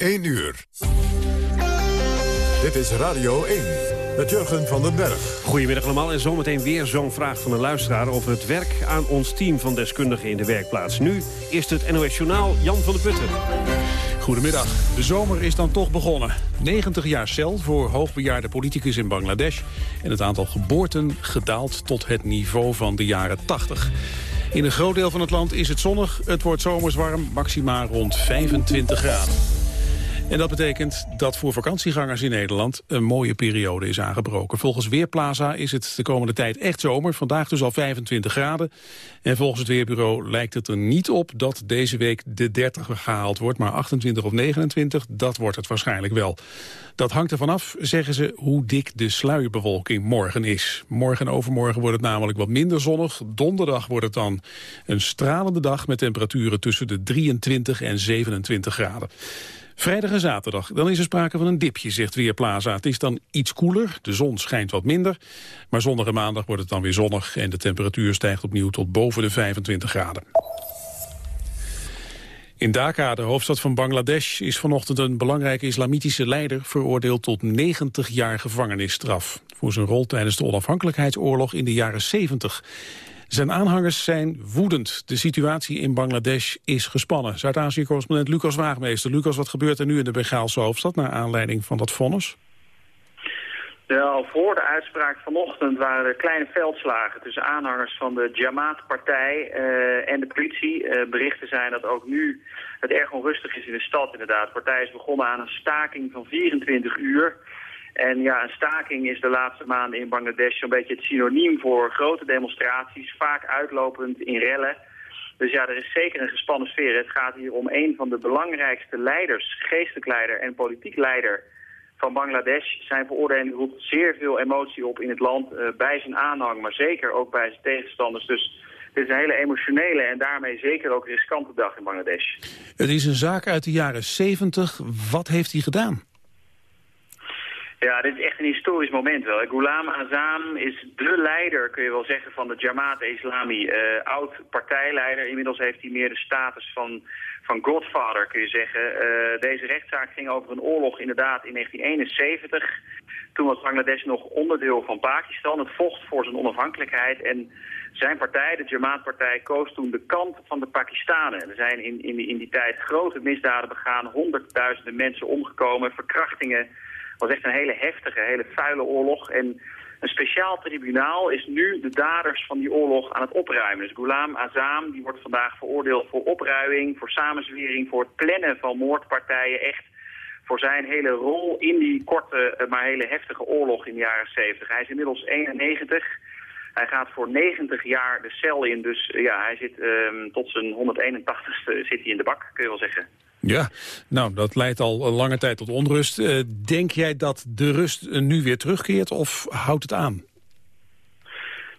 1 uur. Dit is Radio 1 met Jurgen van den Berg. Goedemiddag allemaal en zometeen weer zo'n vraag van een luisteraar... over het werk aan ons team van deskundigen in de werkplaats. Nu eerst het NOS Journaal, Jan van der Putten. Goedemiddag. De zomer is dan toch begonnen. 90 jaar cel voor hoogbejaarde politicus in Bangladesh... en het aantal geboorten gedaald tot het niveau van de jaren 80. In een groot deel van het land is het zonnig. Het wordt zomers warm, maximaal rond 25 graden. En dat betekent dat voor vakantiegangers in Nederland een mooie periode is aangebroken. Volgens Weerplaza is het de komende tijd echt zomer. Vandaag dus al 25 graden. En volgens het Weerbureau lijkt het er niet op dat deze week de 30 gehaald wordt. Maar 28 of 29, dat wordt het waarschijnlijk wel. Dat hangt ervan af, zeggen ze, hoe dik de sluierbewolking morgen is. Morgen en overmorgen wordt het namelijk wat minder zonnig. Donderdag wordt het dan een stralende dag met temperaturen tussen de 23 en 27 graden. Vrijdag en zaterdag, dan is er sprake van een dipje, zegt Weerplaza. Het is dan iets koeler, de zon schijnt wat minder. Maar zondag en maandag wordt het dan weer zonnig... en de temperatuur stijgt opnieuw tot boven de 25 graden. In Dhaka, de hoofdstad van Bangladesh, is vanochtend een belangrijke islamitische leider veroordeeld tot 90 jaar gevangenisstraf. Voor zijn rol tijdens de onafhankelijkheidsoorlog in de jaren 70. Zijn aanhangers zijn woedend. De situatie in Bangladesh is gespannen. Zuid-Azië-correspondent Lucas Waagmeester. Lucas, wat gebeurt er nu in de Bengaalse hoofdstad... naar aanleiding van dat vonnis? Ja, voor de uitspraak vanochtend waren er kleine veldslagen tussen aanhangers van de Jamaat-partij uh, en de politie. Uh, berichten zijn dat ook nu het erg onrustig is in de stad inderdaad. De partij is begonnen aan een staking van 24 uur. En ja, een staking is de laatste maanden in Bangladesh zo'n beetje het synoniem voor grote demonstraties, vaak uitlopend in rellen. Dus ja, er is zeker een gespannen sfeer. Het gaat hier om een van de belangrijkste leiders, geestelijk leider en politiek leider van Bangladesh. Zijn veroordeling roept zeer veel emotie op in het land, uh, bij zijn aanhang, maar zeker ook bij zijn tegenstanders. Dus dit is een hele emotionele en daarmee zeker ook riskante dag in Bangladesh. Het is een zaak uit de jaren 70. Wat heeft hij gedaan? Ja, dit is echt een historisch moment wel. Ghulam Azam is de leider, kun je wel zeggen, van de Jamaat-Islami. Uh, Oud-partijleider. Inmiddels heeft hij meer de status van, van godfather, kun je zeggen. Uh, deze rechtszaak ging over een oorlog inderdaad in 1971. Toen was Bangladesh nog onderdeel van Pakistan. Het vocht voor zijn onafhankelijkheid en... Zijn partij, de Jamaat-partij, koos toen de kant van de Pakistanen. Er zijn in, in die tijd grote misdaden begaan, honderdduizenden mensen omgekomen, verkrachtingen, was echt een hele heftige, hele vuile oorlog. En een speciaal tribunaal is nu de daders van die oorlog aan het opruimen. Dus Ghulam Azam die wordt vandaag veroordeeld voor opruiming, voor samenzwering, voor het plannen van moordpartijen. Echt voor zijn hele rol in die korte, eh, maar hele heftige oorlog in de jaren 70. Hij is inmiddels 91. Hij gaat voor 90 jaar de cel in, dus eh, ja, hij zit um, tot zijn 181ste zit hij in de bak, kun je wel zeggen. Ja, nou, dat leidt al een lange tijd tot onrust. Uh, denk jij dat de rust nu weer terugkeert of houdt het aan?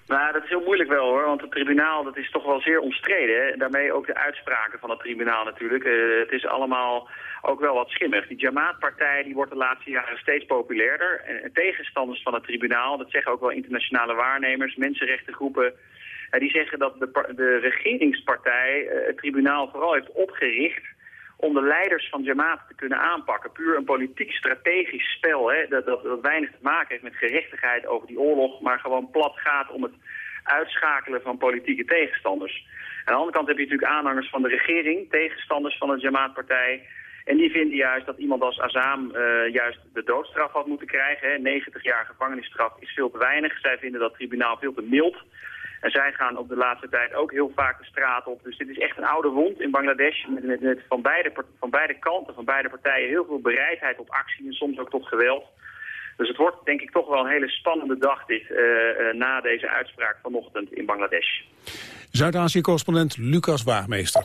Nou, dat is heel moeilijk wel hoor, want het tribunaal dat is toch wel zeer omstreden. Hè? Daarmee ook de uitspraken van het tribunaal natuurlijk. Uh, het is allemaal ook wel wat schimmig. Die Jamaat-partij die wordt de laatste jaren steeds populairder. En tegenstanders van het tribunaal, dat zeggen ook wel internationale waarnemers, mensenrechtengroepen... Uh, die zeggen dat de, de regeringspartij uh, het tribunaal vooral heeft opgericht om de leiders van Jamaat te kunnen aanpakken. Puur een politiek strategisch spel, hè, dat, dat, dat weinig te maken heeft met gerechtigheid over die oorlog, maar gewoon plat gaat om het uitschakelen van politieke tegenstanders. Aan de andere kant heb je natuurlijk aanhangers van de regering, tegenstanders van de Jamaat-partij. En die vinden juist dat iemand als Azam uh, juist de doodstraf had moeten krijgen. Hè. 90 jaar gevangenisstraf is veel te weinig. Zij vinden dat tribunaal veel te mild. En zij gaan op de laatste tijd ook heel vaak de straat op. Dus dit is echt een oude wond in Bangladesh. Met, met, met van, beide, van beide kanten, van beide partijen, heel veel bereidheid op actie en soms ook tot geweld. Dus het wordt denk ik toch wel een hele spannende dag dit, uh, uh, na deze uitspraak vanochtend in Bangladesh. Zuid-Azië-correspondent Lucas Waagmeester.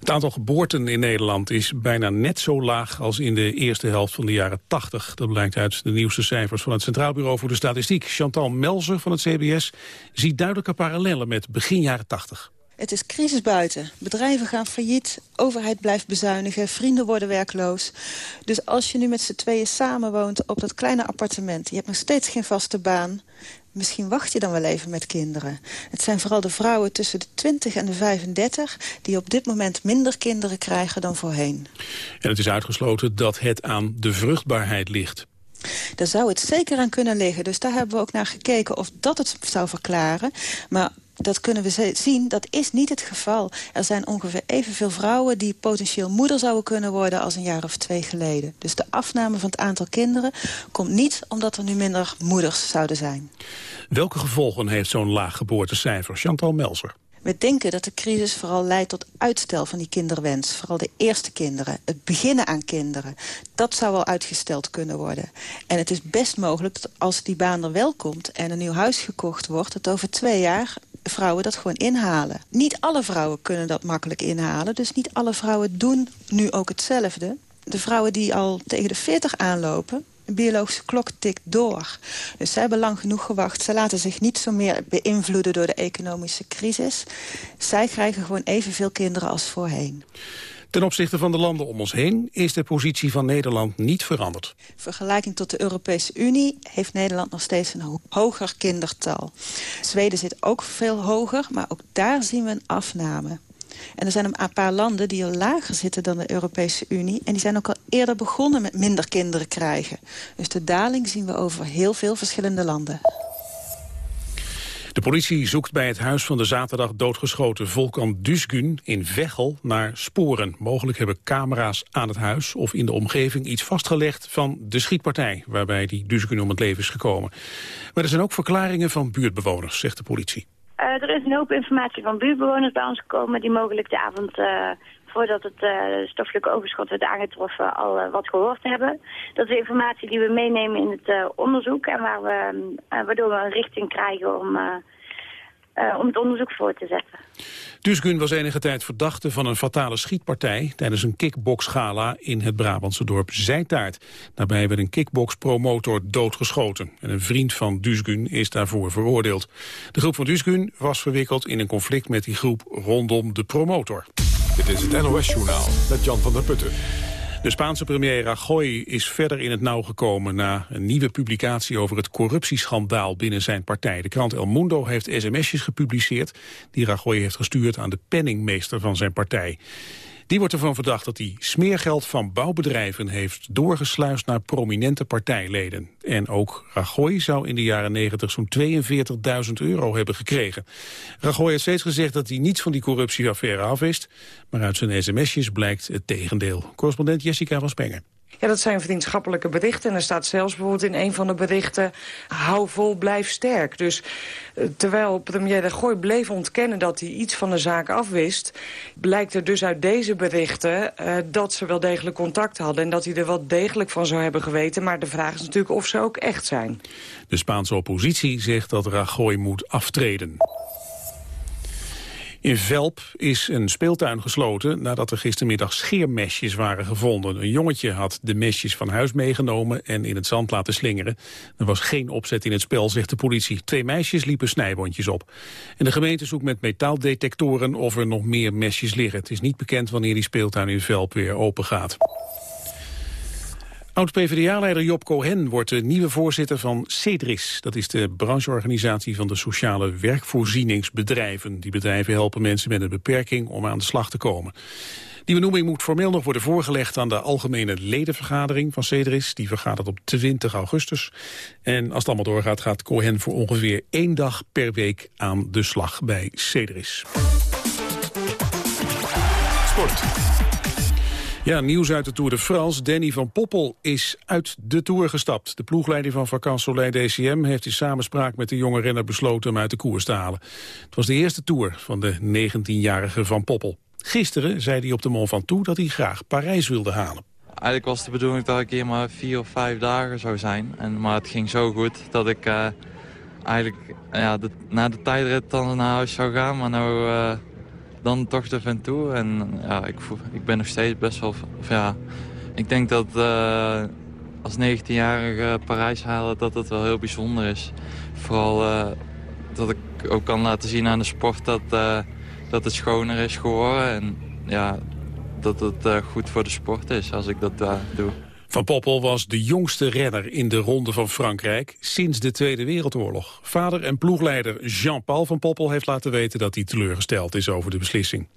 Het aantal geboorten in Nederland is bijna net zo laag als in de eerste helft van de jaren 80. Dat blijkt uit de nieuwste cijfers van het Centraal Bureau voor de Statistiek. Chantal Melzer van het CBS ziet duidelijke parallellen met begin jaren 80. Het is crisis buiten. Bedrijven gaan failliet, overheid blijft bezuinigen, vrienden worden werkloos. Dus als je nu met z'n tweeën samenwoont op dat kleine appartement... je hebt nog steeds geen vaste baan... misschien wacht je dan wel even met kinderen. Het zijn vooral de vrouwen tussen de 20 en de 35... die op dit moment minder kinderen krijgen dan voorheen. En het is uitgesloten dat het aan de vruchtbaarheid ligt. Daar zou het zeker aan kunnen liggen. Dus daar hebben we ook naar gekeken of dat het zou verklaren. Maar dat kunnen we zien, dat is niet het geval. Er zijn ongeveer evenveel vrouwen die potentieel moeder zouden kunnen worden als een jaar of twee geleden. Dus de afname van het aantal kinderen komt niet omdat er nu minder moeders zouden zijn. Welke gevolgen heeft zo'n laag geboortecijfer? Chantal Melzer. We denken dat de crisis vooral leidt tot uitstel van die kinderwens. Vooral de eerste kinderen, het beginnen aan kinderen. Dat zou wel uitgesteld kunnen worden. En het is best mogelijk dat als die baan er wel komt... en een nieuw huis gekocht wordt, dat over twee jaar vrouwen dat gewoon inhalen. Niet alle vrouwen kunnen dat makkelijk inhalen. Dus niet alle vrouwen doen nu ook hetzelfde. De vrouwen die al tegen de 40 aanlopen... De biologische klok tikt door. Dus zij hebben lang genoeg gewacht. Ze laten zich niet zo meer beïnvloeden door de economische crisis. Zij krijgen gewoon evenveel kinderen als voorheen. Ten opzichte van de landen om ons heen is de positie van Nederland niet veranderd. Vergelijking tot de Europese Unie heeft Nederland nog steeds een hoger kindertal. Zweden zit ook veel hoger, maar ook daar zien we een afname. En er zijn een paar landen die al lager zitten dan de Europese Unie. En die zijn ook al eerder begonnen met minder kinderen krijgen. Dus de daling zien we over heel veel verschillende landen. De politie zoekt bij het huis van de zaterdag doodgeschoten Volkan Dusgun in Veghel naar sporen. Mogelijk hebben camera's aan het huis of in de omgeving iets vastgelegd van de schietpartij waarbij die Dusgun om het leven is gekomen. Maar er zijn ook verklaringen van buurtbewoners, zegt de politie. Uh, er is een hoop informatie van buurtbewoners bij ons gekomen die mogelijk de avond uh, voordat het uh, overschot werd aangetroffen al wat gehoord hebben. Dat is informatie die we meenemen in het onderzoek en waar we, waardoor we een richting krijgen om om het onderzoek voor te zetten. Dusgun was enige tijd verdachte van een fatale schietpartij... tijdens een kickboxgala in het Brabantse dorp Zijtaart. Daarbij werd een kickboxpromotor doodgeschoten. En een vriend van Dusgun is daarvoor veroordeeld. De groep van Dusgun was verwikkeld in een conflict met die groep rondom de promotor. Dit is het NOS-journaal met Jan van der Putten. De Spaanse premier Rajoy is verder in het nauw gekomen na een nieuwe publicatie over het corruptieschandaal binnen zijn partij. De krant El Mundo heeft sms'jes gepubliceerd die Rajoy heeft gestuurd aan de penningmeester van zijn partij. Die wordt ervan verdacht dat hij smeergeld van bouwbedrijven heeft doorgesluist naar prominente partijleden. En ook Rajoy zou in de jaren 90 zo'n 42.000 euro hebben gekregen. Rajoy heeft steeds gezegd dat hij niets van die corruptieaffaire afwist, maar uit zijn sms'jes blijkt het tegendeel. Correspondent Jessica van Spengen. Ja, dat zijn vriendschappelijke berichten. En er staat zelfs bijvoorbeeld in een van de berichten... hou vol, blijf sterk. Dus uh, terwijl premier Gooi bleef ontkennen dat hij iets van de zaak afwist... blijkt er dus uit deze berichten uh, dat ze wel degelijk contact hadden... en dat hij er wel degelijk van zou hebben geweten. Maar de vraag is natuurlijk of ze ook echt zijn. De Spaanse oppositie zegt dat Rajoy moet aftreden. In Velp is een speeltuin gesloten nadat er gistermiddag scheermesjes waren gevonden. Een jongetje had de mesjes van huis meegenomen en in het zand laten slingeren. Er was geen opzet in het spel, zegt de politie. Twee meisjes liepen snijwondjes op. En de gemeente zoekt met metaaldetectoren of er nog meer mesjes liggen. Het is niet bekend wanneer die speeltuin in Velp weer open gaat. Oud-PVDA-leider Job Cohen wordt de nieuwe voorzitter van CEDRIS. Dat is de brancheorganisatie van de sociale werkvoorzieningsbedrijven. Die bedrijven helpen mensen met een beperking om aan de slag te komen. Die benoeming moet formeel nog worden voorgelegd aan de algemene ledenvergadering van CEDRIS. Die vergadert op 20 augustus. En als het allemaal doorgaat, gaat Cohen voor ongeveer één dag per week aan de slag bij CEDRIS. Sport. Ja, nieuws uit de Tour de France. Danny van Poppel is uit de Tour gestapt. De ploegleider van Vacances Soleil DCM heeft in samenspraak met de jonge renner besloten hem uit de koers te halen. Het was de eerste Tour van de 19-jarige Van Poppel. Gisteren zei hij op de Mont Ventoux dat hij graag Parijs wilde halen. Eigenlijk was de bedoeling dat ik hier maar vier of vijf dagen zou zijn. En, maar het ging zo goed dat ik uh, eigenlijk ja, na de tijdrit dan naar huis zou gaan. Maar nou... Uh, dan toch de Ventoux. En ja, ik, voel, ik ben nog steeds best wel... Of, ja, ik denk dat uh, als 19-jarige Parijs halen dat het wel heel bijzonder is. Vooral uh, dat ik ook kan laten zien aan de sport dat, uh, dat het schoner is geworden. En ja, dat het goed voor de sport is als ik dat doe. Van Poppel was de jongste renner in de Ronde van Frankrijk sinds de Tweede Wereldoorlog. Vader en ploegleider Jean-Paul van Poppel heeft laten weten dat hij teleurgesteld is over de beslissing.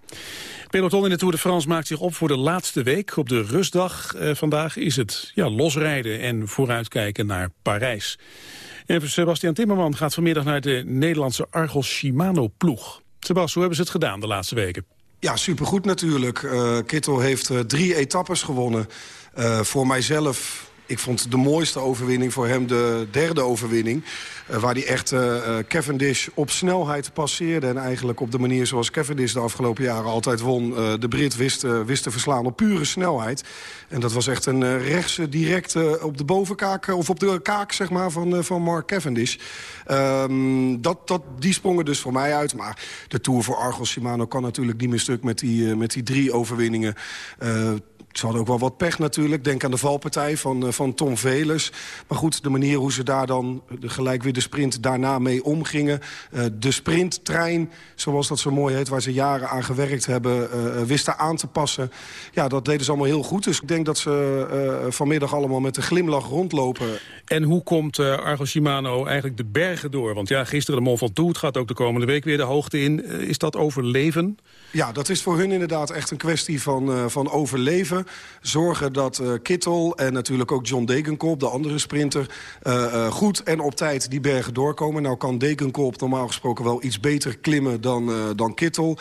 Peloton in de Tour de France maakt zich op voor de laatste week. Op de rustdag eh, vandaag is het ja, losrijden en vooruitkijken naar Parijs. En Sebastian Timmerman gaat vanmiddag naar de Nederlandse Argos Shimano-ploeg. Sebastian, hoe hebben ze het gedaan de laatste weken? Ja, supergoed natuurlijk. Uh, Kittel heeft uh, drie etappes gewonnen. Uh, voor mijzelf ik vond de mooiste overwinning voor hem de derde overwinning. Uh, waar hij echt uh, Cavendish op snelheid passeerde. En eigenlijk op de manier zoals Cavendish de afgelopen jaren altijd won. De Brit wist, wist te verslaan op pure snelheid. En dat was echt een rechtse direct op de bovenkaak... of op de kaak zeg maar, van, van Mark Cavendish. Um, dat, dat, die sprongen dus voor mij uit. Maar de Tour voor Argos Shimano kan natuurlijk niet meer stuk met die, met die drie overwinningen. Ze hadden ook wel wat pech natuurlijk. Denk aan de valpartij van, uh, van Tom Velers. Maar goed, de manier hoe ze daar dan gelijk weer de sprint daarna mee omgingen. Uh, de sprinttrein, zoals dat zo mooi heet... waar ze jaren aan gewerkt hebben, uh, wisten aan te passen. Ja, dat deden ze allemaal heel goed. Dus ik denk dat ze vanmiddag allemaal met een glimlach rondlopen. En hoe komt Argo Shimano eigenlijk de bergen door? Want ja, gisteren de Mont Ventoux, het gaat ook de komende week weer de hoogte in. is dat overleven? Ja, dat is voor hun inderdaad echt een kwestie van, van overleven zorgen dat Kittel en natuurlijk ook John Degenkolb, de andere sprinter... Uh, uh, goed en op tijd die bergen doorkomen. Nou kan Degenkolb normaal gesproken wel iets beter klimmen dan, dan Kittel.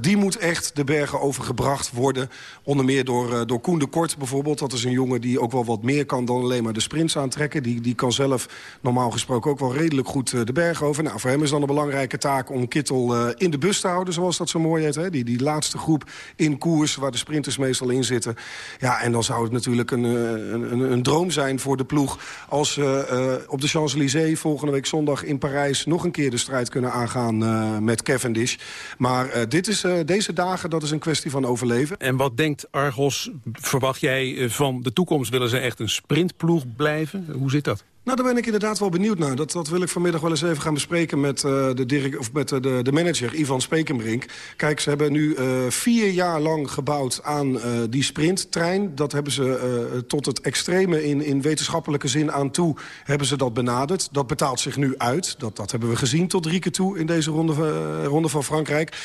die moet echt de bergen overgebracht worden. Onder meer door, door Koen de Kort bijvoorbeeld. Dat is een jongen die ook wel wat meer kan dan alleen maar de sprints aantrekken. Die, die kan zelf normaal gesproken ook wel redelijk goed de bergen over. Nou, voor hem is dan een belangrijke taak om Kittel in de bus te houden, zoals dat zo mooi heet. Hè? Die, die laatste groep in koers, waar de sprinters meestal in zitten. Ja, en dan zou het natuurlijk een, een, een, droom zijn voor de ploeg... als ze uh, op de Champs-Élysées volgende week zondag in Parijs... nog een keer de strijd kunnen aangaan uh, met Cavendish. Maar uh, dit is, deze dagen, dat is een kwestie van overleven. En wat denkt Argos, verwacht jij van de toekomst? Willen ze echt een sprintploeg blijven? Hoe zit dat? Nou, daar ben ik inderdaad wel benieuwd naar. Dat, dat wil ik vanmiddag wel eens even gaan bespreken met, uh, de, direct, of met uh, de, de manager, Ivan Spekenbrink. Kijk, ze hebben nu uh, vier jaar lang gebouwd aan die sprinttrein. Dat hebben ze tot het extreme in, in wetenschappelijke zin aan toe hebben ze dat benaderd. Dat betaalt zich nu uit. Dat, dat hebben we gezien tot drie keer toe in deze ronde, ronde van Frankrijk.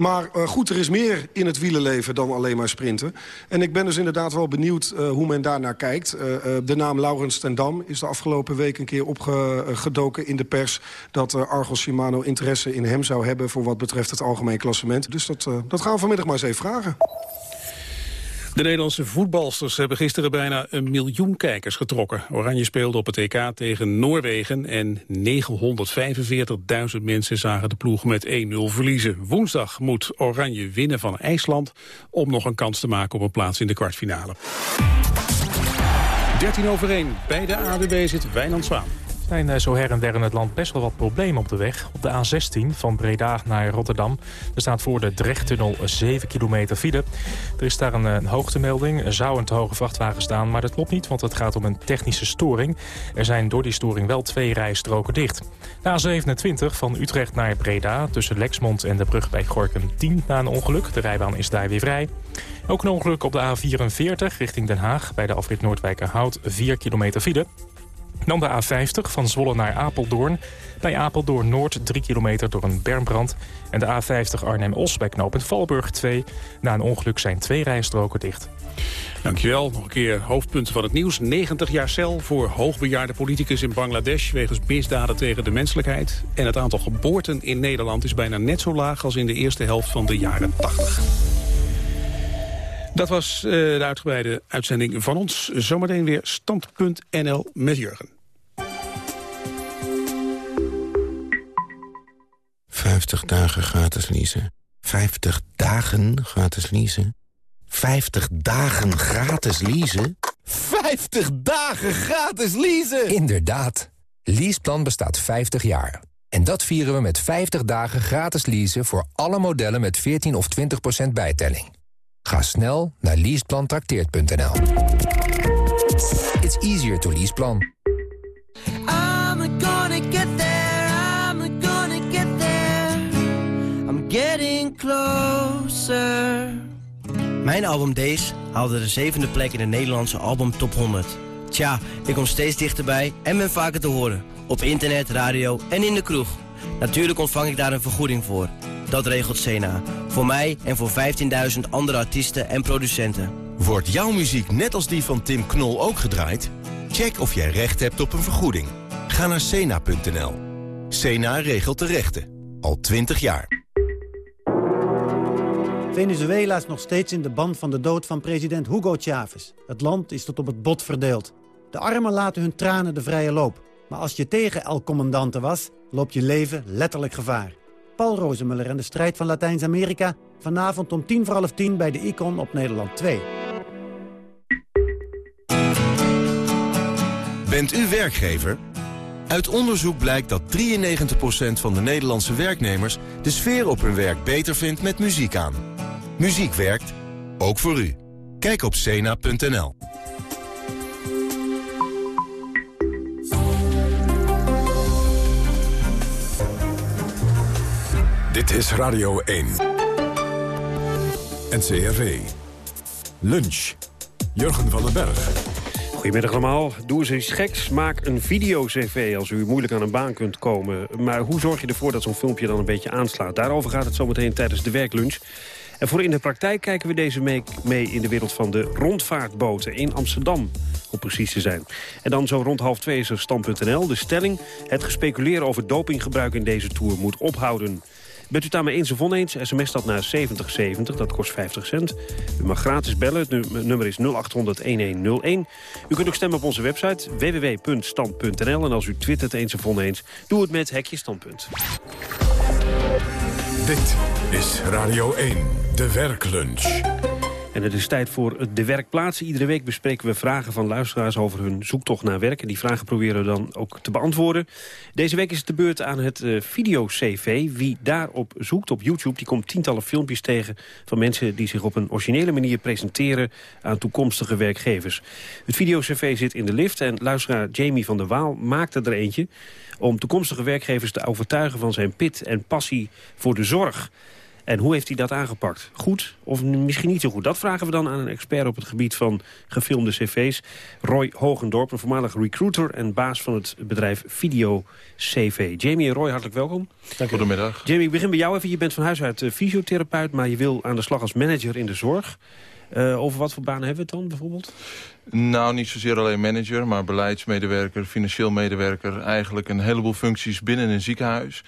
Maar uh, goed, er is meer in het wielenleven dan alleen maar sprinten. En ik ben dus inderdaad wel benieuwd uh, hoe men daarnaar kijkt. Uh, de naam Laurens ten Dam is de afgelopen week een keer opgedoken in de pers... dat Argos Shimano interesse in hem zou hebben... voor wat betreft het algemeen klassement. Dus dat, dat gaan we vanmiddag maar eens even vragen. De Nederlandse voetbalsters hebben gisteren bijna een miljoen kijkers getrokken. Oranje speelde op het EK tegen Noorwegen en 945.000 mensen zagen de ploeg met 1-0 verliezen. Woensdag moet Oranje winnen van IJsland om nog een kans te maken op een plaats in de kwartfinale. 13 over 1. Bij de ADB zit Wijnand Zwaan zijn eh, zo her en der in het land best wel wat problemen op de weg. Op de A16 van Breda naar Rotterdam. Er staat voor de Drechttunnel 7 kilometer file. Er is daar een, een hoogtemelding. Er zou een te hoge vrachtwagen staan, maar dat klopt niet... want het gaat om een technische storing. Er zijn door die storing wel twee rijstroken dicht. De A27 van Utrecht naar Breda tussen Lexmond en de brug bij Gorkum 10 na een ongeluk. De rijbaan is daar weer vrij. Ook een ongeluk op de A44 richting Den Haag bij de afrit Noordwijkerhout 4 kilometer file. Dan de A50 van Zwolle naar Apeldoorn. Bij Apeldoorn Noord 3 kilometer door een bermbrand. En de A50 Arnhem-Os bij knooppunt Valburg 2. Na een ongeluk zijn twee rijstroken dicht. Dankjewel. Nog een keer hoofdpunten van het nieuws. 90 jaar cel voor hoogbejaarde politicus in Bangladesh... wegens misdaden tegen de menselijkheid. En het aantal geboorten in Nederland is bijna net zo laag... als in de eerste helft van de jaren 80. Dat was uh, de uitgebreide uitzending van ons. Zometeen weer stand.nl met Jurgen. 50 dagen gratis leasen. 50 dagen gratis leasen. 50 dagen gratis leasen. 50 dagen gratis leasen! Inderdaad. Leaseplan bestaat 50 jaar. En dat vieren we met 50 dagen gratis leasen voor alle modellen met 14 of 20% bijtelling. Ga snel naar leaseplantrakteert.nl. It's easier to leaseplan. I'm gonna get there, I'm gonna get there. I'm getting closer. Mijn album Days haalde de zevende plek in de Nederlandse album Top 100. Tja, ik kom steeds dichterbij en ben vaker te horen. Op internet, radio en in de kroeg. Natuurlijk ontvang ik daar een vergoeding voor. Dat regelt Sena. Voor mij en voor 15.000 andere artiesten en producenten. Wordt jouw muziek net als die van Tim Knol ook gedraaid? Check of jij recht hebt op een vergoeding. Ga naar cena.nl. Cena regelt de rechten. Al 20 jaar. Venezuela is nog steeds in de band van de dood van president Hugo Chavez. Het land is tot op het bot verdeeld. De armen laten hun tranen de vrije loop. Maar als je tegen El Commandante was, loopt je leven letterlijk gevaar. Paul Rozemuller en de strijd van Latijns-Amerika... vanavond om tien voor half tien bij de Icon op Nederland 2. Bent u werkgever? Uit onderzoek blijkt dat 93% van de Nederlandse werknemers... de sfeer op hun werk beter vindt met muziek aan. Muziek werkt, ook voor u. Kijk op cena.nl. Dit is Radio 1. NCRV. Lunch. Jurgen van den Berg. Goedemiddag allemaal. Doe eens iets geks. Maak een video-cv als u moeilijk aan een baan kunt komen. Maar hoe zorg je ervoor dat zo'n filmpje dan een beetje aanslaat? Daarover gaat het zometeen tijdens de werklunch. En voor in de praktijk kijken we deze week mee in de wereld van de rondvaartboten in Amsterdam. Om precies te zijn. En dan zo rond half twee is er stand.nl. De stelling, het gespeculeren over dopinggebruik in deze tour moet ophouden. Bent u daarmee eens of oneens? SMS dat naar 7070, dat kost 50 cent. U mag gratis bellen, het nummer is 0800-1101. U kunt ook stemmen op onze website www.stand.nl. En als u twittert eens of oneens, doe het met Hekje Standpunt. Dit is Radio 1, de werklunch. En het is tijd voor de werkplaats. Iedere week bespreken we vragen van luisteraars over hun zoektocht naar werk. En die vragen proberen we dan ook te beantwoorden. Deze week is het de beurt aan het uh, video-cv. Wie daarop zoekt op YouTube, die komt tientallen filmpjes tegen... van mensen die zich op een originele manier presenteren aan toekomstige werkgevers. Het video-cv zit in de lift en luisteraar Jamie van der Waal maakte er eentje... om toekomstige werkgevers te overtuigen van zijn pit en passie voor de zorg... En hoe heeft hij dat aangepakt? Goed of misschien niet zo goed? Dat vragen we dan aan een expert op het gebied van gefilmde cv's. Roy Hogendorp, een voormalig recruiter en baas van het bedrijf Video CV. Jamie en Roy, hartelijk welkom. Dank Goedemiddag. Jamie, ik begin bij jou even. Je bent van huis uit uh, fysiotherapeut, maar je wil aan de slag als manager in de zorg. Uh, over wat voor banen hebben we het dan bijvoorbeeld? Nou, niet zozeer alleen manager, maar beleidsmedewerker, financieel medewerker. Eigenlijk een heleboel functies binnen een ziekenhuis.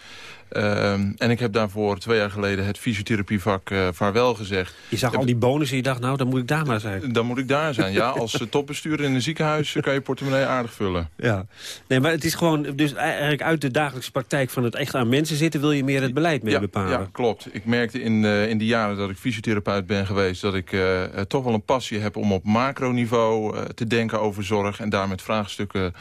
Uh, en ik heb daarvoor twee jaar geleden het fysiotherapievak uh, vaarwel gezegd. Je zag al die bonus en je dacht, nou, dan moet ik daar maar zijn. Dan moet ik daar zijn, ja. Als topbestuurder in een ziekenhuis kan je portemonnee aardig vullen. Ja, nee, maar het is gewoon, dus eigenlijk uit de dagelijkse praktijk van het echt aan mensen zitten... wil je meer het beleid mee ja, bepalen. Ja, klopt. Ik merkte in, uh, in de jaren dat ik fysiotherapeut ben geweest... dat ik toch wel een passie heb om op macroniveau te denken over zorg... en daar met vraagstukken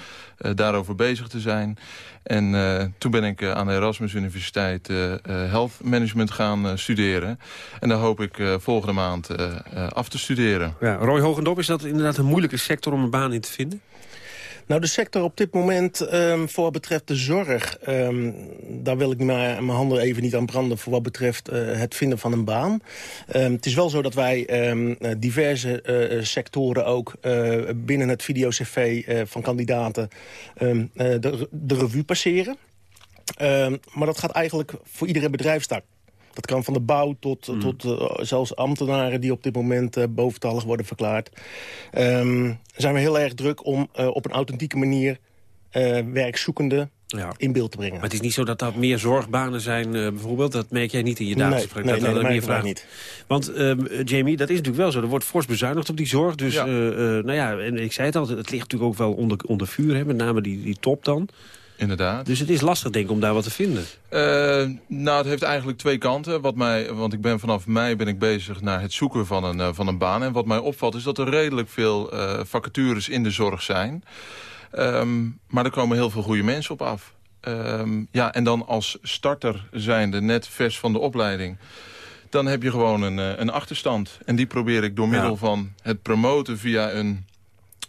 daarover bezig te zijn. En uh, toen ben ik uh, aan de Erasmus Universiteit uh, Health Management gaan studeren. En daar hoop ik volgende maand af te studeren. Ja, Roy Hogendop, is dat inderdaad een moeilijke sector om een baan in te vinden? Nou, de sector op dit moment, um, voor wat betreft de zorg... Um, daar wil ik mijn handen even niet aan branden... voor wat betreft uh, het vinden van een baan. Um, het is wel zo dat wij diverse uh, sectoren ook... Binnen het video-cv van kandidaten de, de revue passeren. maar dat gaat eigenlijk voor iedere bedrijfstak. Dat kan van de bouw tot, mm. tot uh, zelfs ambtenaren die op dit moment uh, boventallig worden verklaard. Um, zijn we heel erg druk om uh, op een authentieke manier werkzoekenden ja. in beeld te brengen. Maar het is niet zo dat dat meer zorgbanen zijn, bijvoorbeeld. Dat merk jij niet in je dagelijkse praktijk. Nee, nee, dat nee, dat meer niet. Want Jamie, dat is natuurlijk wel zo. Er wordt fors bezuinigd op die zorg. Dus ja. nou ja, en ik zei het al, het ligt natuurlijk ook wel onder, onder vuur. Hè, met name die, die top dan. Inderdaad. Dus het is lastig, denk ik, om daar wat te vinden. Uh, nou, het heeft eigenlijk twee kanten. Wat mij, want ik ben vanaf mei ben ik bezig naar het zoeken van een, uh, van een baan. En wat mij opvalt is dat er redelijk veel uh, vacatures in de zorg zijn. Um, maar er komen heel veel goede mensen op af. Um, ja, en dan als starter zijnde, net vers van de opleiding... dan heb je gewoon een, een achterstand. En die probeer ik door middel ja. van het promoten via een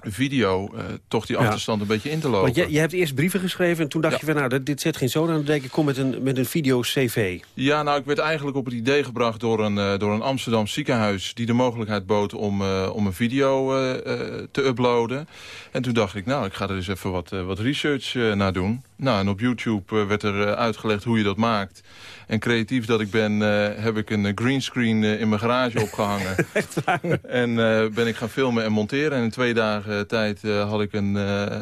video uh, toch die Ja. achterstand een beetje in te lopen. Want je, je hebt eerst brieven geschreven en toen dacht je van... nou, dit- dit zet geen zoden aan. Dan denk ik, kom met een, met een video-cv. Ja, nou, ik werd eigenlijk op het idee gebracht door een, eh, door een Amsterdam ziekenhuis... die de mogelijkheid bood om, eh, om een video eh, eh, te uploaden. En toen dacht ik, nou, ik ga er eens even wat, eh, wat research eh, naar doen. Nou, en op YouTube eh, werd er eh, uitgelegd hoe je dat maakt. En creatief dat ik ben, eh, heb ik een greenscreen in mijn garage opgehangen. En eh, ben ik gaan filmen en monteren. En in twee dagen tijd had ik een,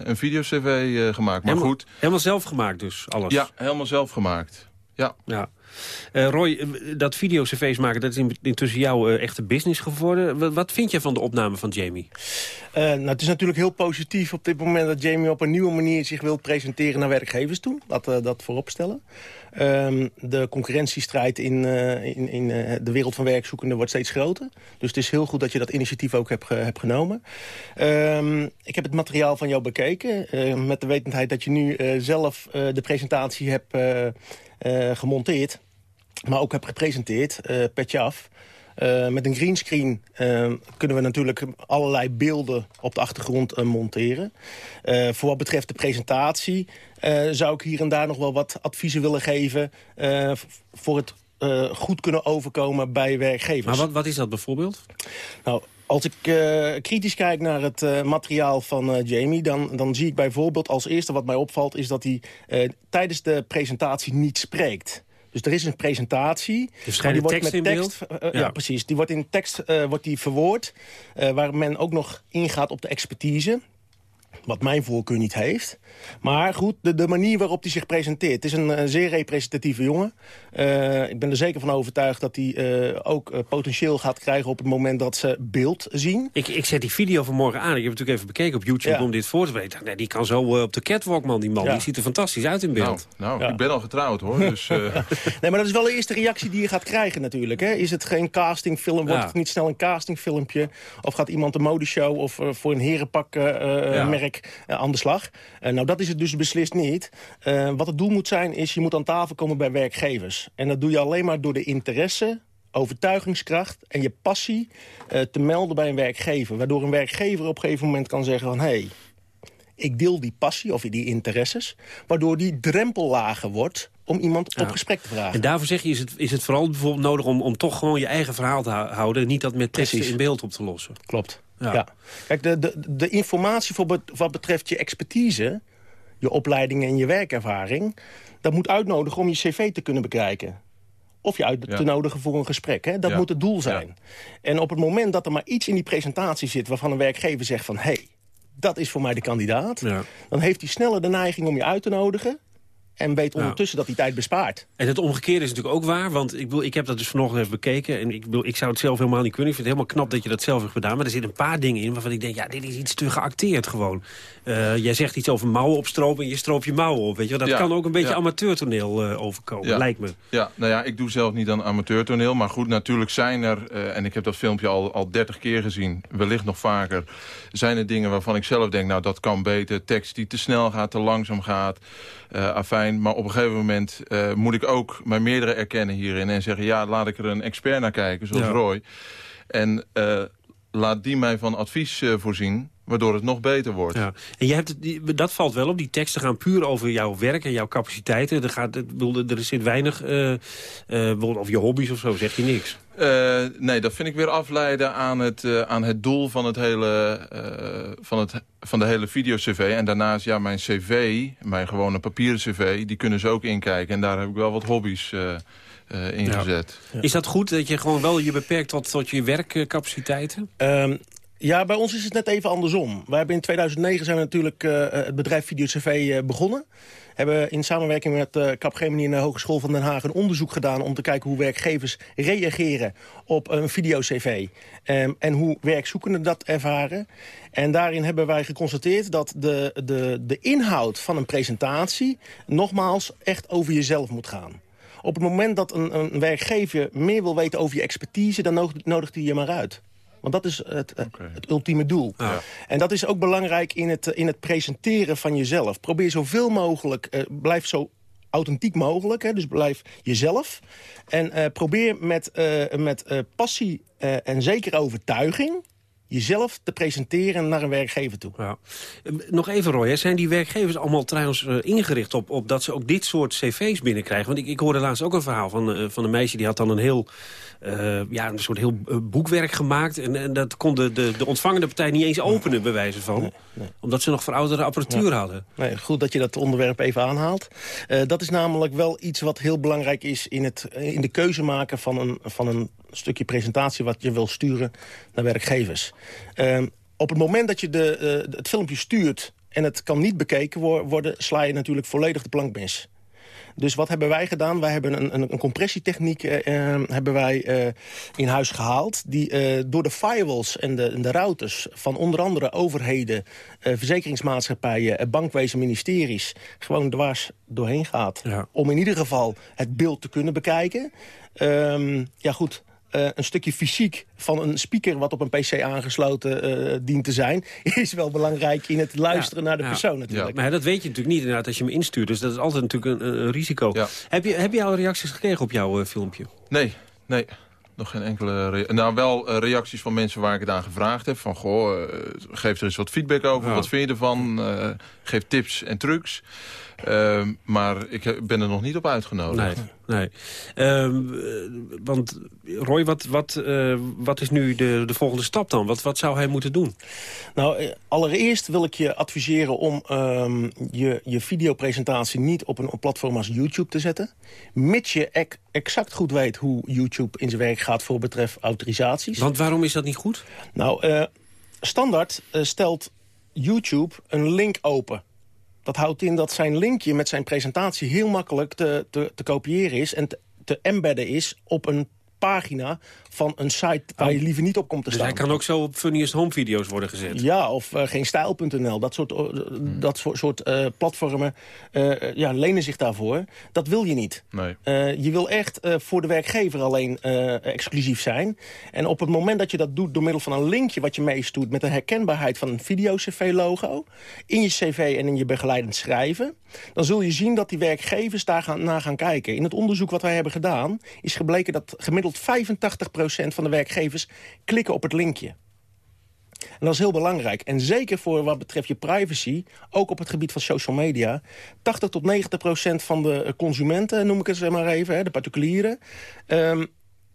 een video-cv gemaakt. Maar helemaal, goed, Helemaal zelf gemaakt dus, alles. ja, helemaal zelf gemaakt. Ja. ja. Eh, Roy, eh, dat video-cv's maken, dat is in- intussen jouw eh, echte business geworden. Wat, vind je van de opname van Jamie? Nou, het is natuurlijk heel positief op dit moment dat Jamie op een nieuwe manier zich wil presenteren naar werkgevers toe. Dat, dat vooropstellen. Ehm, de concurrentiestrijd in, eh, in, in eh, de wereld van werkzoekenden wordt steeds groter. Dus het is heel goed dat je dat initiatief ook hebt, hebt genomen. Ehm, ik heb het materiaal van jou bekeken. eh, met de wetendheid dat je nu zelf de presentatie hebt gemonteerd. Maar ook hebt gepresenteerd, petje af. Met een greenscreen eh, kunnen we natuurlijk allerlei beelden op de achtergrond monteren. Voor wat betreft de presentatie zou ik hier en daar nog wel wat adviezen willen geven... eh, voor het eh, goed kunnen overkomen bij werkgevers. Maar wat, wat is dat bijvoorbeeld? Nou, als ik eh, kritisch kijk naar het eh, materiaal van eh, Jamie... Dan, dan zie ik bijvoorbeeld als eerste wat mij opvalt... is dat hij eh, tijdens de presentatie niet spreekt. Dus er is een presentatie. maar die wordt met tekst, eh, ja. Ja. precies. Die wordt in tekst eh, wordt die verwoord. eh, waar men ook nog ingaat op de expertise. Wat mijn voorkeur niet heeft. Maar goed, de, de manier waarop hij zich presenteert. Het is een, eh, zeer representatieve jongen. Eh, ik ben er zeker van overtuigd dat hij eh, ook potentieel gaat krijgen... op het moment dat ze beeld zien. Ik, ik zet die video vanmorgen aan. Ik heb het natuurlijk even bekeken op YouTube Ja. om dit voor te weten. Nee, die kan zo op de catwalk, man, die man. Ja. Die ziet er fantastisch uit in beeld. Nou, nou Ja. ik ben al getrouwd hoor. Dus, eh, Nee, maar dat is wel de eerste reactie die je gaat krijgen natuurlijk. Hè? Is het geen castingfilm? Wordt Ja. het niet snel een castingfilmpje? Of gaat iemand een modeshow of voor een herenpakmerk Ja. merk eh, aan de slag? Eh, nou, dat is het dus beslist niet. Eh, wat het doel moet zijn, is je moet aan tafel komen bij werkgevers. En dat doe je alleen maar door de interesse overtuigingskracht en je passie te melden bij een werkgever. Waardoor een werkgever op een gegeven moment kan zeggen van... Hey, ik deel die passie of die interesses... waardoor die drempel lager wordt om iemand op Ja. gesprek te vragen. En daarvoor zeg je, is het, is het vooral bijvoorbeeld nodig om, om toch gewoon je eigen verhaal te hou- houden... en niet dat met teksten in beeld op te lossen. Klopt. Ja. Ja. Kijk, de, de, de informatie voor bet- wat betreft je expertise... je opleiding en je werkervaring... dat moet uitnodigen om je cv te kunnen bekijken. Of je uit Ja. te nodigen voor een gesprek. Hè? Dat Ja. moet het doel zijn. En op het moment dat er maar iets in die presentatie zit... waarvan een werkgever zegt van... hé, hey, dat is voor mij de kandidaat... Dan heeft hij sneller de neiging om je uit te nodigen... en weet ondertussen dat hij tijd bespaart. En het omgekeerde is natuurlijk ook waar. Want ik, bedoel, ik heb dat dus vanochtend even bekeken. En ik, bedoel, ik zou het zelf helemaal niet kunnen. Ik vind het helemaal knap dat je dat zelf hebt gedaan. Maar er zitten een paar dingen in waarvan ik denk... ja, dit is iets te geacteerd gewoon. Eh, jij zegt iets over mouwen opstropen en je stroopt je mouwen op. Weet je? wel. Dat Ja, kan ook een beetje ja. amateurtoneel eh, overkomen, Ja. lijkt me. Ja, nou ja, ik doe zelf niet aan amateurtoneel. Maar goed, natuurlijk zijn er, eh, en ik heb dat filmpje al, al 30 keer gezien, wellicht nog vaker, zijn er dingen waarvan ik zelf denk, nou dat kan beter. Tekst die te snel gaat, te langzaam gaat, eh afijn. Maar op een gegeven moment eh, moet ik ook mijn meerdere erkennen hierin en zeggen, ja, laat ik er een expert naar kijken, zoals Ja. Roy. En eh, laat die mij van advies voorzien, waardoor het nog beter wordt. Ja. En je hebt het, die- dat valt wel op. Die teksten gaan puur over jouw werk en jouw capaciteiten. Er, gaat, er zit weinig eh, eh, bijvoorbeeld over je hobby's of zo, zeg je niks. Eh, nee, dat vind ik weer afleiden aan het, eh, aan het doel van, het hele, eh, van, het, van de hele video-cv. En daarnaast, ja, mijn cv, mijn gewone papieren cv... die kunnen ze ook inkijken. En daar heb ik wel wat hobby's eh eh, in Ja. gezet. Is dat goed dat je gewoon wel je beperkt tot, tot je werkcapaciteiten? Ehm, ja, bij ons is het net even andersom. Wij hebben in 2009 zijn we natuurlijk eh, het bedrijf VideoCV eh, begonnen. Hebben in samenwerking met uh, Capgemini en de Hogeschool van Den Haag... een onderzoek gedaan om te kijken hoe werkgevers reageren op een video-cv. Um, en hoe werkzoekenden dat ervaren. En daarin hebben wij geconstateerd dat de, de, de inhoud van een presentatie... nogmaals echt over jezelf moet gaan. Op het moment dat een, een werkgever meer wil weten over je expertise... dan nodigt hij je maar uit. Want dat is het, okay. het ultieme doel. Ja. En dat is ook belangrijk in het, in het presenteren van jezelf. Probeer zoveel mogelijk, uh, blijf zo authentiek mogelijk. Hè, dus blijf jezelf. En uh, probeer met, uh, met passie en zeker overtuiging... jezelf te presenteren naar een werkgever toe. Ja. Eh, Nog even, Roy. hè. Zijn die werkgevers allemaal trouwens eh, ingericht op, op dat ze ook dit soort cv's binnenkrijgen? Want ik, ik hoorde laatst ook een verhaal van, eh, van een meisje... die had dan een heel, eh, ja, een soort heel boekwerk gemaakt. En, en dat kon de, de, de ontvangende partij niet eens openen, bij wijze van. Omdat ze nog verouderde apparatuur Ja. hadden. Nee, goed dat je dat onderwerp even aanhaalt. Dat is namelijk wel iets wat heel belangrijk is in, het, in de keuze maken van een, van een stukje presentatie wat je wil sturen naar werkgevers. Ehm, op het moment dat je de, eh, het filmpje stuurt en het kan niet bekeken wo- worden, sla je natuurlijk volledig de plank mis. Dus wat hebben wij gedaan? Wij hebben een, een, een compressietechniek eh, eh, hebben wij, eh, in huis gehaald... die eh, door de firewalls en de, en de routers van onder andere overheden... verzekeringsmaatschappijen, bankwezen, ministeries... gewoon dwars doorheen gaat. Om in ieder geval het beeld te kunnen bekijken. Ehm, ja goed, eh, een stukje fysiek van een speaker wat op een pc aangesloten eh, dient te zijn... is wel belangrijk in het luisteren naar de Ja. persoon natuurlijk. Maar dat weet je natuurlijk niet inderdaad als je hem instuurt. Dus dat is altijd natuurlijk een, een risico. Heb, je, heb je al reacties gekregen op jouw eh, filmpje? Nee, nee. Nog geen enkele... nou, wel reacties van mensen waar ik het aan gevraagd heb. Van, goh, geef er eens wat feedback over. Ja. Wat vind je ervan? Eh, geef tips en trucs. Ehm, maar ik ben er nog niet op uitgenodigd. Nee, nee. Ehm, eh, want Roy, wat, wat, eh, wat is nu de, de volgende stap dan? Wat, wat zou hij moeten doen? Nou, eh, allereerst wil ik je adviseren om ehm, je, je videopresentatie niet op een platform als YouTube te zetten. Mits je ec- exact goed weet hoe YouTube in zijn werk gaat voor betreft autorisaties. Want waarom is dat niet goed? Nou, eh, standaard stelt YouTube een link open. Dat houdt in dat zijn linkje met zijn presentatie heel makkelijk te, te, te kopiëren is... en te, te embedden is op een pagina van een site waar je liever niet op komt te Dus staan. hij kan ook zo op Funniest Home video's worden gezet? Ja, of uh, geenstijl.nl. Dat soort, uh, dat soort, soort uh, platformen uh, ja, lenen zich daarvoor. Dat wil je niet. Nee. je wil echt voor de werkgever alleen exclusief zijn. En op het moment dat je dat doet door middel van een linkje wat je meestoet... met de herkenbaarheid van een video-cv-logo... in je cv en in je begeleidend schrijven... dan zul je zien dat die werkgevers daar gaan, naar gaan kijken. In het onderzoek wat wij hebben gedaan... is gebleken dat gemiddeld 85% van de werkgevers klikken op het linkje. En dat is heel belangrijk. En zeker voor wat betreft je privacy, ook op het gebied van social media... 80 tot 90 procent van de consumenten, noem ik het maar even, de particulieren... Um,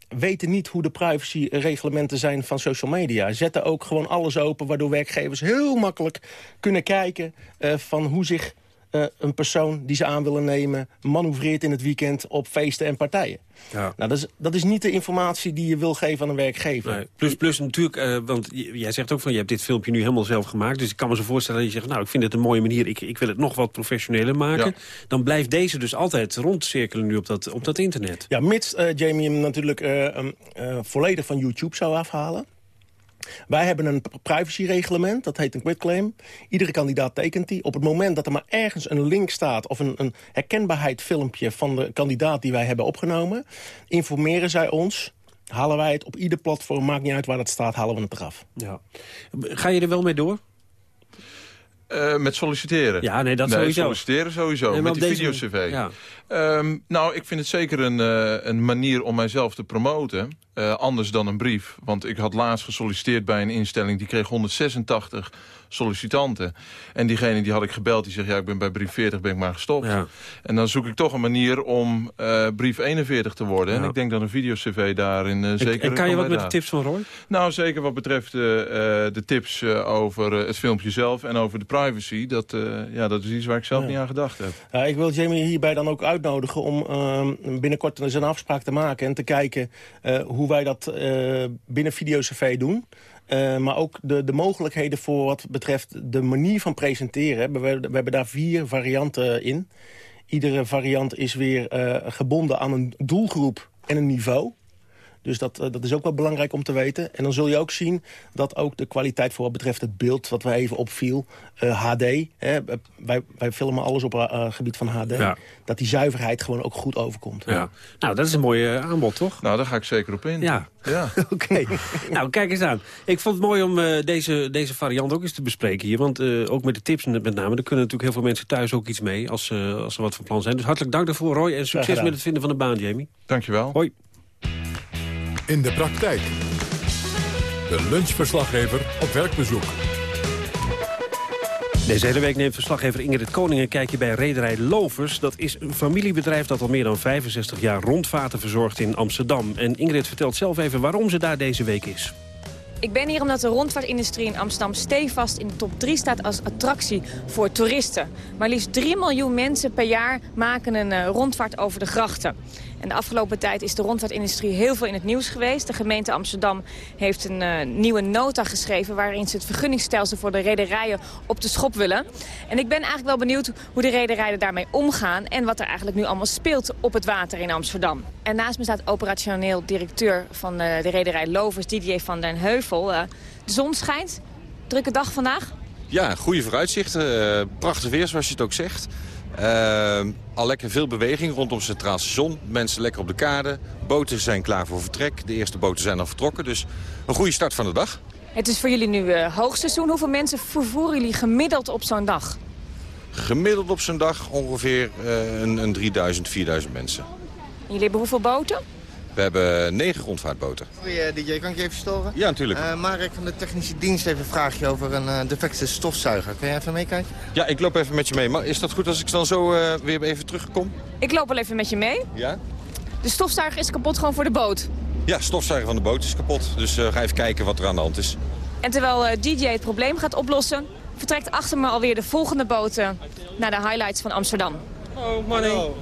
weten niet hoe de privacyreglementen zijn van social media. Zetten ook gewoon alles open, waardoor werkgevers heel makkelijk kunnen kijken... Uh, van hoe zich uh, een persoon die ze aan willen nemen... manoeuvreert in het weekend op feesten en partijen. Ja. Nou, dat is, dat is niet de informatie die je wil geven aan een werkgever. Nee. Plus, plus natuurlijk, uh, want jij zegt ook van... je hebt dit filmpje nu helemaal zelf gemaakt. Dus ik kan me zo voorstellen dat je zegt... nou, ik vind het een mooie manier, ik, ik wil het nog wat professioneler maken. Ja. Dan blijft deze dus altijd rondcirkelen nu op dat, op dat internet. Ja, mits uh, Jamie hem natuurlijk volledig van YouTube zou afhalen. Wij hebben een privacyreglement, dat heet een quitclaim. Iedere kandidaat tekent die. Op het moment dat er maar ergens een link staat... of een, een herkenbaarheidsfilmpje van de kandidaat die wij hebben opgenomen... informeren zij ons, halen wij het op ieder platform... maakt niet uit waar dat staat, halen we het eraf. Ja. Ga je er wel mee door? Uh, met solliciteren? Ja, nee, dat nee, sowieso. solliciteren sowieso, nee, met die deze... video-cv. Ja. Um, nou, ik vind het zeker een, uh, een manier om mijzelf te promoten. Uh, anders dan een brief. Want ik had laatst gesolliciteerd bij een instelling... die kreeg 186 sollicitanten. En diegene die had ik gebeld, die zegt... ja, ik ben bij brief 40, ben ik maar gestopt. Ja. En dan zoek ik toch een manier om uh, brief 41 te worden. Ja. En ik denk dat een video-cv daarin uh, zeker... En kan je wat met de tips van Roy? Nou, zeker wat betreft de tips over het filmpje zelf... en over de privacy. Dat, ja, dat is iets waar ik zelf ja. niet aan gedacht heb. Ja, ik wil Jamie hierbij dan ook uitnodigen... om binnenkort eens een afspraak te maken en te kijken... hoe wij dat binnen video-cv doen... Uh, maar ook de, de mogelijkheden voor wat betreft de manier van presenteren. We, we hebben daar vier varianten in. Iedere variant is weer uh, gebonden aan een doelgroep en een niveau. Dus dat, uh, dat is ook wel belangrijk om te weten. En dan zul je ook zien dat ook de kwaliteit voor wat betreft het beeld... wat wij even opviel, HD, hè, wij, wij filmen alles op uh, gebied van HD... Ja. dat die zuiverheid gewoon ook goed overkomt. Ja. Nou, dat is een mooi uh, aanbod, toch? Nou, daar ga ik zeker op in. Ja, ja. oké. Okay. nou, kijk eens aan. Ik vond het mooi om uh, deze, deze variant ook eens te bespreken hier. Want uh, ook met de tips met name, daar kunnen natuurlijk heel veel mensen thuis ook iets mee... als, uh, als ze wat van plan zijn. Dus hartelijk dank daarvoor, Roy. En succes met het vinden van de baan, Jamie. Dankjewel. Hoi. In de praktijk. De lunchverslaggever op werkbezoek. Deze hele week neemt verslaggever Ingrid Koning een kijkje bij rederij Lovers. Dat is een familiebedrijf dat al meer dan 65 jaar rondvaten verzorgt in Amsterdam. En Ingrid vertelt zelf even waarom ze daar deze week is. Ik ben hier omdat de rondvaartindustrie in Amsterdam stevast in de top 3 staat als attractie voor toeristen. Maar liefst 3 miljoen mensen per jaar maken een uh, rondvaart over de grachten. En de afgelopen tijd is de rondvaartindustrie heel veel in het nieuws geweest. De gemeente Amsterdam heeft een uh, nieuwe nota geschreven... waarin ze het vergunningsstelsel voor de rederijen op de schop willen. En ik ben eigenlijk wel benieuwd hoe de rederijen daarmee omgaan... en wat er eigenlijk nu allemaal speelt op het water in Amsterdam. En naast me staat operationeel directeur van uh, de rederij Lovers, Didier van den Heuvel. Uh, de zon schijnt. Drukke dag vandaag? Ja, goede vooruitzichten. prachtig weer, zoals je het ook zegt. Uh, al lekker veel beweging rondom het Centraal Station. Mensen lekker op de kade. Boten zijn klaar voor vertrek. De eerste boten zijn al vertrokken. Dus een goede start van de dag. Het is voor jullie nu uh, hoogseizoen. Hoeveel mensen vervoeren jullie gemiddeld op zo'n dag? Gemiddeld op zo'n dag ongeveer uh, een, een 3000, 4000 mensen. En jullie hebben hoeveel boten? We hebben negen rondvaartboten. Sorry uh, DJ, kan ik je even storen? Ja, natuurlijk. Uh, Marek van de technische dienst heeft een vraagje over een uh, defecte stofzuiger. Kun je even meekijken? Ja, ik loop even met je mee. Maar is dat goed als ik dan zo weer even terugkom? Ik loop wel even met je mee. Ja? De stofzuiger is kapot gewoon voor de boot? Ja, stofzuiger van de boot is kapot. Dus ga even kijken wat er aan de hand is. En terwijl DJ het probleem gaat oplossen... vertrekt achter me alweer de volgende boot naar de highlights van Amsterdam. Oh. Hello.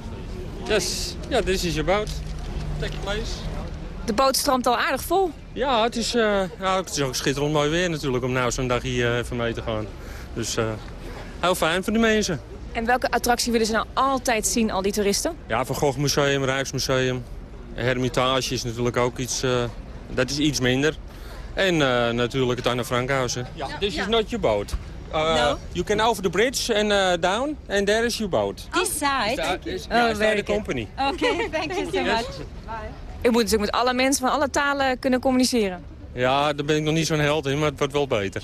Yes, yeah, this is your boat. De boot stroomt al aardig vol. Ja, het is, uh, ja, het is ook schitterend mooi weer natuurlijk om nou zo'n dag hier uh, even mee te gaan. Dus uh, heel fijn voor de mensen. En welke attractie willen ze nou altijd zien, al die toeristen? Ja, Van Gogh Museum, Rijksmuseum. Hermitage is natuurlijk ook iets, dat is iets minder. En natuurlijk het Anne Frankhuis. Ja, this is not your boat. Uh, no. You can over the bridge and uh, down, and there is your boat. This side? Thank you. Oh, yeah, very the company. Okay, thank you so much. Bye. Ik moet dus met alle mensen van alle talen kunnen communiceren. Ja, daar ben ik nog niet zo'n held in, maar het wordt wel beter.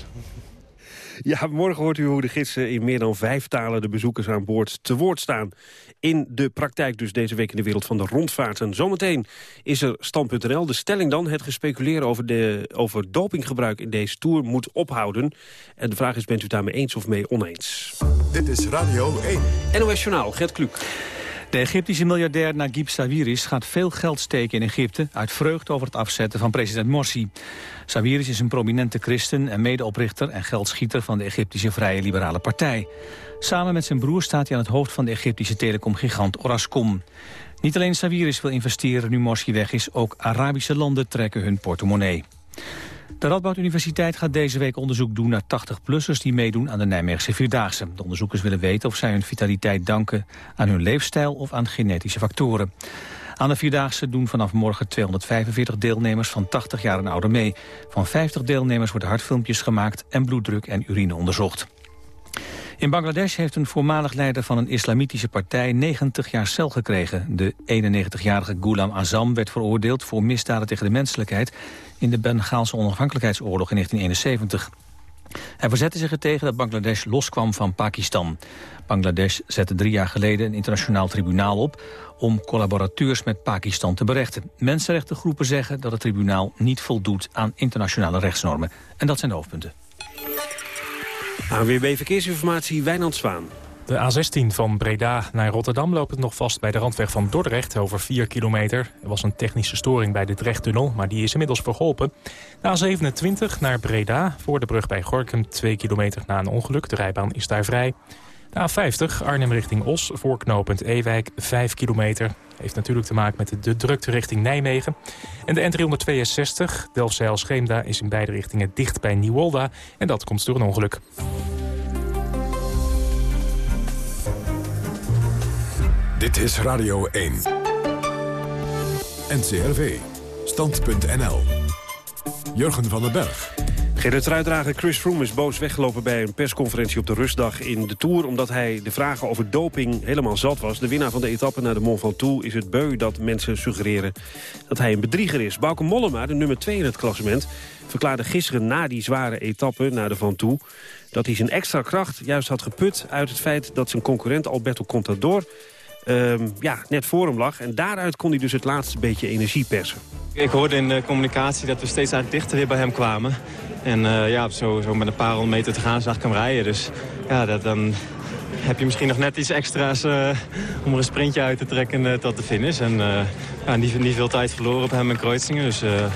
Ja, morgen hoort u hoe de gidsen in meer dan vijf talen de bezoekers aan boord te woord staan. In de praktijk dus deze week in de wereld van de rondvaart. En zometeen is er stand.nl. De stelling dan, het gespeculeren over, de, over dopinggebruik in deze Tour moet ophouden. En de vraag is, bent u daarmee eens of mee oneens? Dit is Radio 1. NOS Journaal, Gert Kluk. De Egyptische miljardair Naguib Sawiris gaat veel geld steken in Egypte... uit vreugde over het afzetten van president Morsi. Sawiris is een prominente christen en medeoprichter en geldschieter... van de Egyptische Vrije Liberale Partij. Samen met zijn broer staat hij aan het hoofd van de Egyptische telecomgigant Orascom. Niet alleen Sawiris wil investeren nu Morsi weg is... ook Arabische landen trekken hun portemonnee. De Radboud Universiteit gaat deze week onderzoek doen naar 80-plussers die meedoen aan de Nijmeegse Vierdaagse. De onderzoekers willen weten of zij hun vitaliteit danken aan hun leefstijl of aan genetische factoren. Aan de Vierdaagse doen vanaf morgen 245 deelnemers van 80 jaar en ouder mee. Van 50 deelnemers worden hartfilmpjes gemaakt en bloeddruk en urine onderzocht. In Bangladesh heeft een voormalig leider van een islamitische partij 90 jaar cel gekregen. De 91-jarige Ghulam Azam werd veroordeeld voor misdaden tegen de menselijkheid in de Bengaalse onafhankelijkheidsoorlog in 1971. Hij verzette zich er tegen dat Bangladesh loskwam van Pakistan. Bangladesh zette drie jaar geleden een internationaal tribunaal op... om collaborateurs met Pakistan te berechten. Mensenrechtengroepen zeggen dat het tribunaal niet voldoet aan internationale rechtsnormen. En dat zijn de hoofdpunten. ANWB Verkeersinformatie, Wijnand Zwaan. De A16 van Breda naar Rotterdam loopt nog vast bij de randweg van Dordrecht over 4 kilometer. Er was een technische storing bij de Drechttunnel, maar die is inmiddels verholpen. De A27 naar Breda voor de brug bij Gorkum 2 kilometer na een ongeluk. De rijbaan is daar vrij. De A50 Arnhem richting Os voor knooppunt Ewijk 5 kilometer. Heeft natuurlijk te maken met de drukte richting Nijmegen. En de N362 Delfzijl-Scheemda is in beide richtingen dicht bij Nieuwolda. En dat komt door een ongeluk. Dit is Radio 1. NCRV. Stand.nl. Jurgen van den Berg. Gerrit Chris Froome is boos weggelopen bij een persconferentie op de rustdag in de Tour... omdat hij de vragen over doping helemaal zat was. De winnaar van de etappe naar de Mont Ventoux is het beu dat mensen suggereren dat hij een bedrieger is. Bauke Mollema, de nummer 2 in het klassement, verklaarde gisteren na die zware etappe naar de Ventoux... dat hij zijn extra kracht juist had geput uit het feit dat zijn concurrent Alberto Contador ehm, ja, net voor hem lag. En daaruit kon hij dus het laatste beetje energie persen. Ik hoorde in de communicatie dat we steeds dichter weer bij hem kwamen. En uh, ja, zo, zo met een paar honderd meter te gaan zag ik hem rijden. Dus ja, dat, dan heb je misschien nog net iets extra's uh, om er een sprintje uit te trekken tot de finish. En ja, niet, niet, veel tijd verloren op hem en Kreutzingen. Dus ja,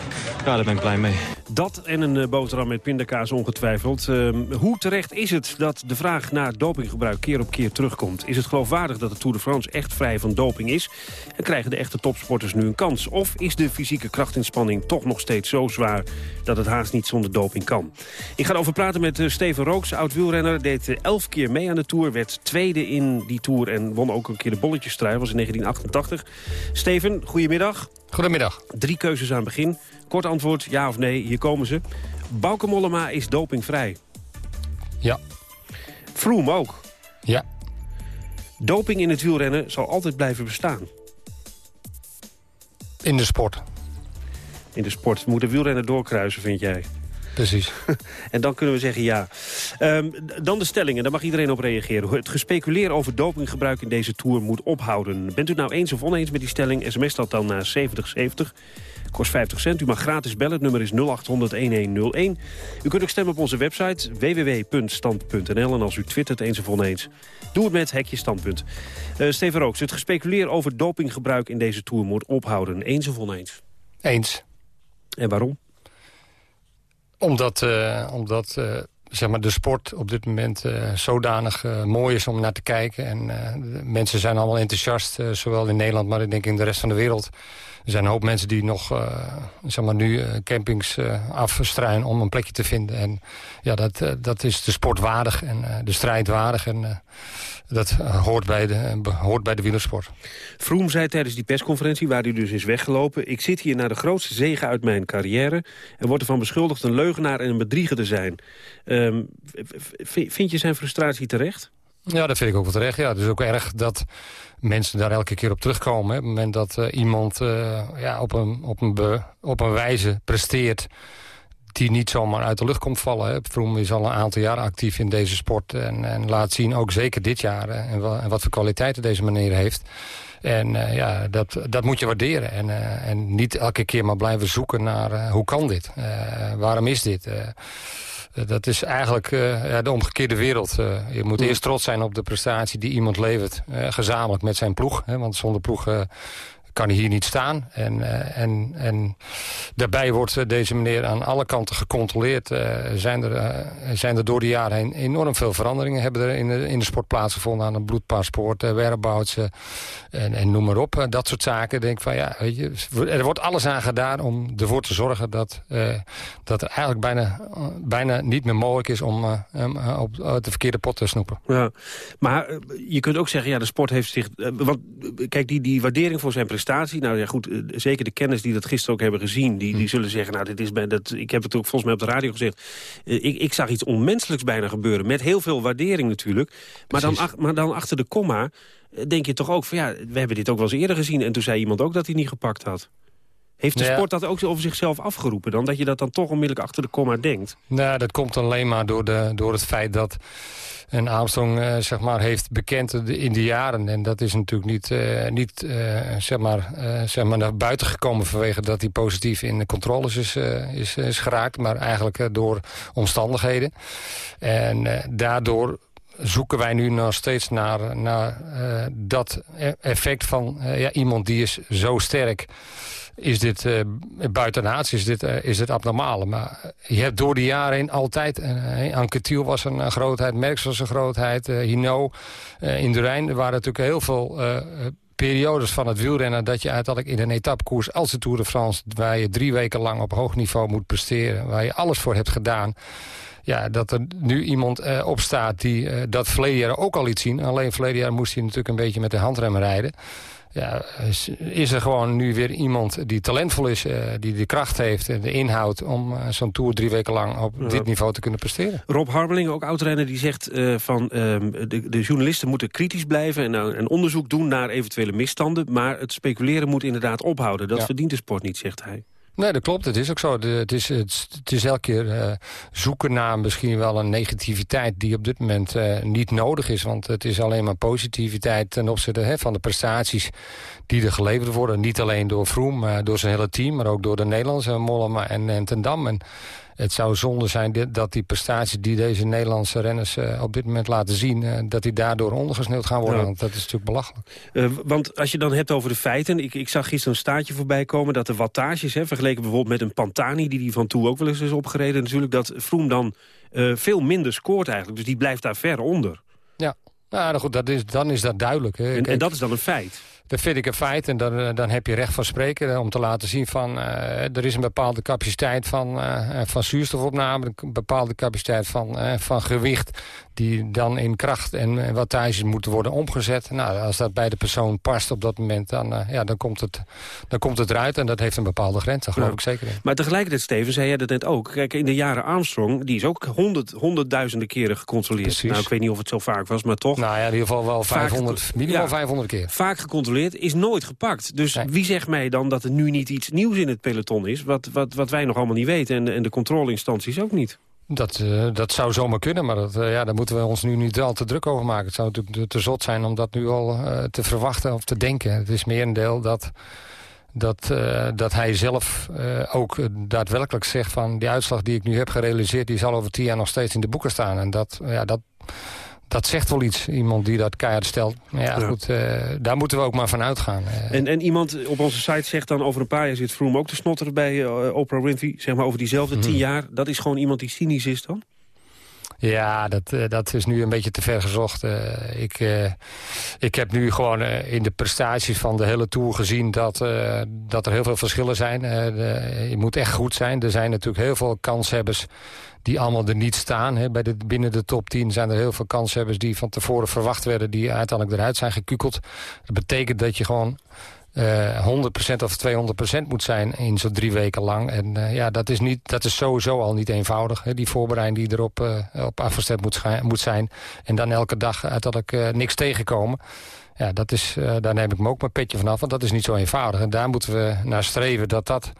daar ben ik blij mee. Dat en een boterham met pindakaas ongetwijfeld. Ehm, hoe terecht is het dat de vraag naar dopinggebruik keer op keer terugkomt? Is het geloofwaardig dat de Tour de France echt vrij van doping is? En krijgen de echte topsporters nu een kans? Of is de fysieke krachtinspanning toch nog steeds zo zwaar... dat het haast niet zonder doping kan? Ik ga erover praten met Steven Rooks, oud-wielrenner. Deed elf keer mee aan de Tour, werd tweede in die Tour... en won ook een keer de bolletjesstrijd, was in 1988. Steven, goedemiddag. Goedemiddag. Drie keuzes aan het begin. Kort antwoord, ja of nee, hier komen ze. Bauke Mollema is dopingvrij. Ja. Froome ook. Ja. Doping in het wielrennen zal altijd blijven bestaan. In de sport. In de sport. Moet de wielrenner doorkruisen, vind jij? Precies. en dan kunnen we zeggen ja. Um, dan de stellingen, daar mag iedereen op reageren. Het gespeculeer over dopinggebruik in deze Tour moet ophouden. Bent u het nou eens of oneens met die stelling? SMS dat dan naar 7070. Kost 50 cent. U mag gratis bellen. Het nummer is 0800-1101. U kunt ook stemmen op onze website www.stand.nl. En als u twittert eens of oneens, doe het met Hekje Standpunt. Uh, Steven Rooks, het gespeculeer over dopinggebruik in deze Tour moet ophouden. Eens of oneens? Eens. En waarom? Omdat, uh, omdat uh, zeg maar de sport op dit moment uh, zodanig mooi is om naar te kijken. En mensen zijn allemaal enthousiast, zowel in Nederland... maar ik denk in de rest van de wereld. Er zijn een hoop mensen die nog zeg maar nu campings afstruinen om een plekje te vinden. En ja, dat, dat is de sport waardig en de strijd waardig. En dat hoort bij, de, hoort bij de wielersport. Vroom zei tijdens die persconferentie, waar hij dus is weggelopen... ik zit hier naar de grootste zegen uit mijn carrière... en wordt ervan beschuldigd een leugenaar en een bedrieger te zijn. Um, vind je zijn frustratie terecht? Ja, dat vind ik ook wel terecht. Ja, het is ook erg dat mensen daar elke keer op terugkomen. Hè. Op het moment dat uh, iemand uh, ja, op, een, op, een op een wijze presteert die niet zomaar uit de lucht komt vallen. Vroom is al een aantal jaar actief in deze sport. En, en laat zien, ook zeker dit jaar, en, en wat voor kwaliteiten deze meneer heeft. En uh, ja, dat, dat moet je waarderen. En, uh, en niet elke keer maar blijven zoeken naar uh, hoe kan dit? waarom is dit? dat is eigenlijk de omgekeerde wereld. je moet eerst trots zijn op de prestatie die iemand levert. gezamenlijk met zijn ploeg. Hè, want zonder ploeg kan hier niet staan. En, uh, en, en daarbij wordt deze meneer aan alle kanten gecontroleerd. Uh, zijn, er, zijn er door de jaren heen enorm veel veranderingen... hebben er in de, in de sport plaatsgevonden aan een bloedpaspoort, whereabouts en, en noem maar op. dat soort zaken. Denk van, ja, weet je, er wordt alles aan gedaan om ervoor te zorgen... dat, dat het eigenlijk bijna, bijna niet meer mogelijk is om op de verkeerde pot te snoepen. Ja, maar je kunt ook zeggen, ja, de sport heeft zich... want kijk, die, die waardering voor zijn prestatie prestatie. Nou ja, goed, eh, zeker de kennis die dat gisteren ook hebben gezien... die, die hm. zullen zeggen, nou, dit is bij, dat, ik heb het ook volgens mij op de radio gezegd... Eh, ik, ik zag iets onmenselijks bijna gebeuren. Met heel veel waardering natuurlijk. Maar dan, maar dan achter de komma eh, denk je toch ook van... ja, we hebben dit ook wel eens eerder gezien. En toen zei iemand ook dat hij niet gepakt had. Heeft de sport dat ook over zichzelf afgeroepen dan? Dat je dat dan toch onmiddellijk achter de komma denkt? Nou, dat komt alleen maar door, de, door het feit dat en Armstrong uh, zeg maar, heeft bekend in de jaren. En dat is natuurlijk niet, uh, niet uh, zeg maar, zeg maar naar buiten gekomen... vanwege dat hij positief in de controles is, is, is geraakt. Maar eigenlijk door omstandigheden. En daardoor zoeken wij nu nog steeds naar, naar dat e-, effect van ja, iemand die is zo sterk is dit uh, buitenaards, is dit, uh, is dit abnormaal. Maar je hebt door de jaren heen altijd... Uh, Anquetil was een grootheid, Merckx was een grootheid, uh, Hino, in de Rijn. Waren natuurlijk heel veel periodes van het wielrennen... dat je uiteindelijk in een etappekoers als de Tour de France... waar je drie weken lang op hoog niveau moet presteren... waar je alles voor hebt gedaan ja, dat er nu iemand uh, opstaat die dat verleden jaar ook al liet zien. Alleen verleden jaar moest hij natuurlijk een beetje met de handrem rijden ja, is er gewoon nu weer iemand die talentvol is... Uh, die de kracht heeft en de inhoud om uh, zo'n Tour drie weken lang op dit niveau te kunnen presteren. Rob Harmeling, ook oudrenner, die zegt uh, van ehm, de, de, journalisten moeten kritisch blijven... En, en, onderzoek doen naar eventuele misstanden... maar het speculeren moet inderdaad ophouden. Dat verdient de sport niet, zegt hij. Nee, dat klopt. Het is ook zo. Het, is, het, is elke keer uh, zoeken naar misschien wel een negativiteit... die op dit moment uh, niet nodig is. Want het is alleen maar positiviteit ten opzichte hè, van de prestaties... die er geleverd worden. Niet alleen door Vroom, maar door zijn hele team... maar ook door de Nederlandse Mollema en, en Ten Dam. En het zou zonde zijn dat die prestaties die deze Nederlandse renners uh, op dit moment laten zien... Uh, dat die daardoor ondergesneeuwd gaan worden. Ja. Want dat is natuurlijk belachelijk. Uh, want als je dan hebt over de feiten... Ik, ik zag gisteren een staatje voorbij komen dat de wattages... Hè, vergeleken bijvoorbeeld met een Pantani die die van toe ook wel eens is opgereden... natuurlijk dat Vroom dan veel minder scoort eigenlijk. Dus die blijft daar ver onder. Ja, nou, goed, dat is, dan is dat duidelijk. Hè. En, en dat is dan een feit? Dat vind ik een feit en dan, dan heb je recht van spreken om te laten zien van uh, er is een bepaalde capaciteit van, van zuurstofopname, een bepaalde capaciteit van, van gewicht die dan in kracht en wattages moeten worden omgezet. Nou, als dat bij de persoon past op dat moment, dan, ja, dan, komt, het, dan komt het eruit en dat heeft een bepaalde grens, daar geloof ik zeker in. Maar tegelijkertijd, Steven, zei jij dat net ook. Kijk, in de jaren Armstrong, die is ook honderd, honderdduizenden keren gecontroleerd. Precies. Nou, ik weet niet of het zo vaak was, maar toch. Nou ja, in ieder geval wel 500, minimaal ja, 500 keer. Vaak gecontroleerd is nooit gepakt. Dus nee. wie zegt mij dan dat er nu niet iets nieuws in het peloton is... wat, wat, wat wij nog allemaal niet weten en, en de controleinstanties ook niet? Dat, uh, dat zou zomaar kunnen, maar dat, uh, ja, daar moeten we ons nu niet al te druk over maken. Het zou natuurlijk te zot zijn om dat nu al uh, te verwachten of te denken. Het is meer een deel dat, dat, dat hij zelf ook daadwerkelijk zegt van... die uitslag die ik nu heb gerealiseerd, die zal over tien jaar nog steeds in de boeken staan. En dat, ja, dat, dat zegt wel iets, iemand die dat keihard stelt. Maar ja, ja. goed, uh, daar moeten we ook maar van uitgaan. Uh, en, en iemand op onze site zegt dan over een paar jaar zit Vroom ook te snotteren bij uh, Oprah Winfrey. Zeg maar over diezelfde tien hmm. jaar. Dat is gewoon iemand die cynisch is dan? Ja, dat, dat is nu een beetje te ver gezocht. Uh, ik, uh, ik heb nu gewoon in de prestaties van de hele Tour gezien... dat, dat er heel veel verschillen zijn. De, je moet echt goed zijn. Er zijn natuurlijk heel veel kanshebbers die allemaal er niet staan. Hè. Bij binnen de top 10 zijn er heel veel kanshebbers... die van tevoren verwacht werden, die uiteindelijk eruit zijn gekukeld. Dat betekent dat je gewoon... Uh, 100% of 200% moet zijn in zo'n drie weken lang. En uh, ja, dat is, niet, dat is sowieso al niet eenvoudig. Hè? Die voorbereiding die erop uh, op afgestemd moet, moet, zijn. En dan elke dag uiteindelijk niks tegenkomen. Ja, dat is, daar neem ik me ook mijn petje vanaf. Want dat is niet zo eenvoudig. En daar moeten we naar streven dat dat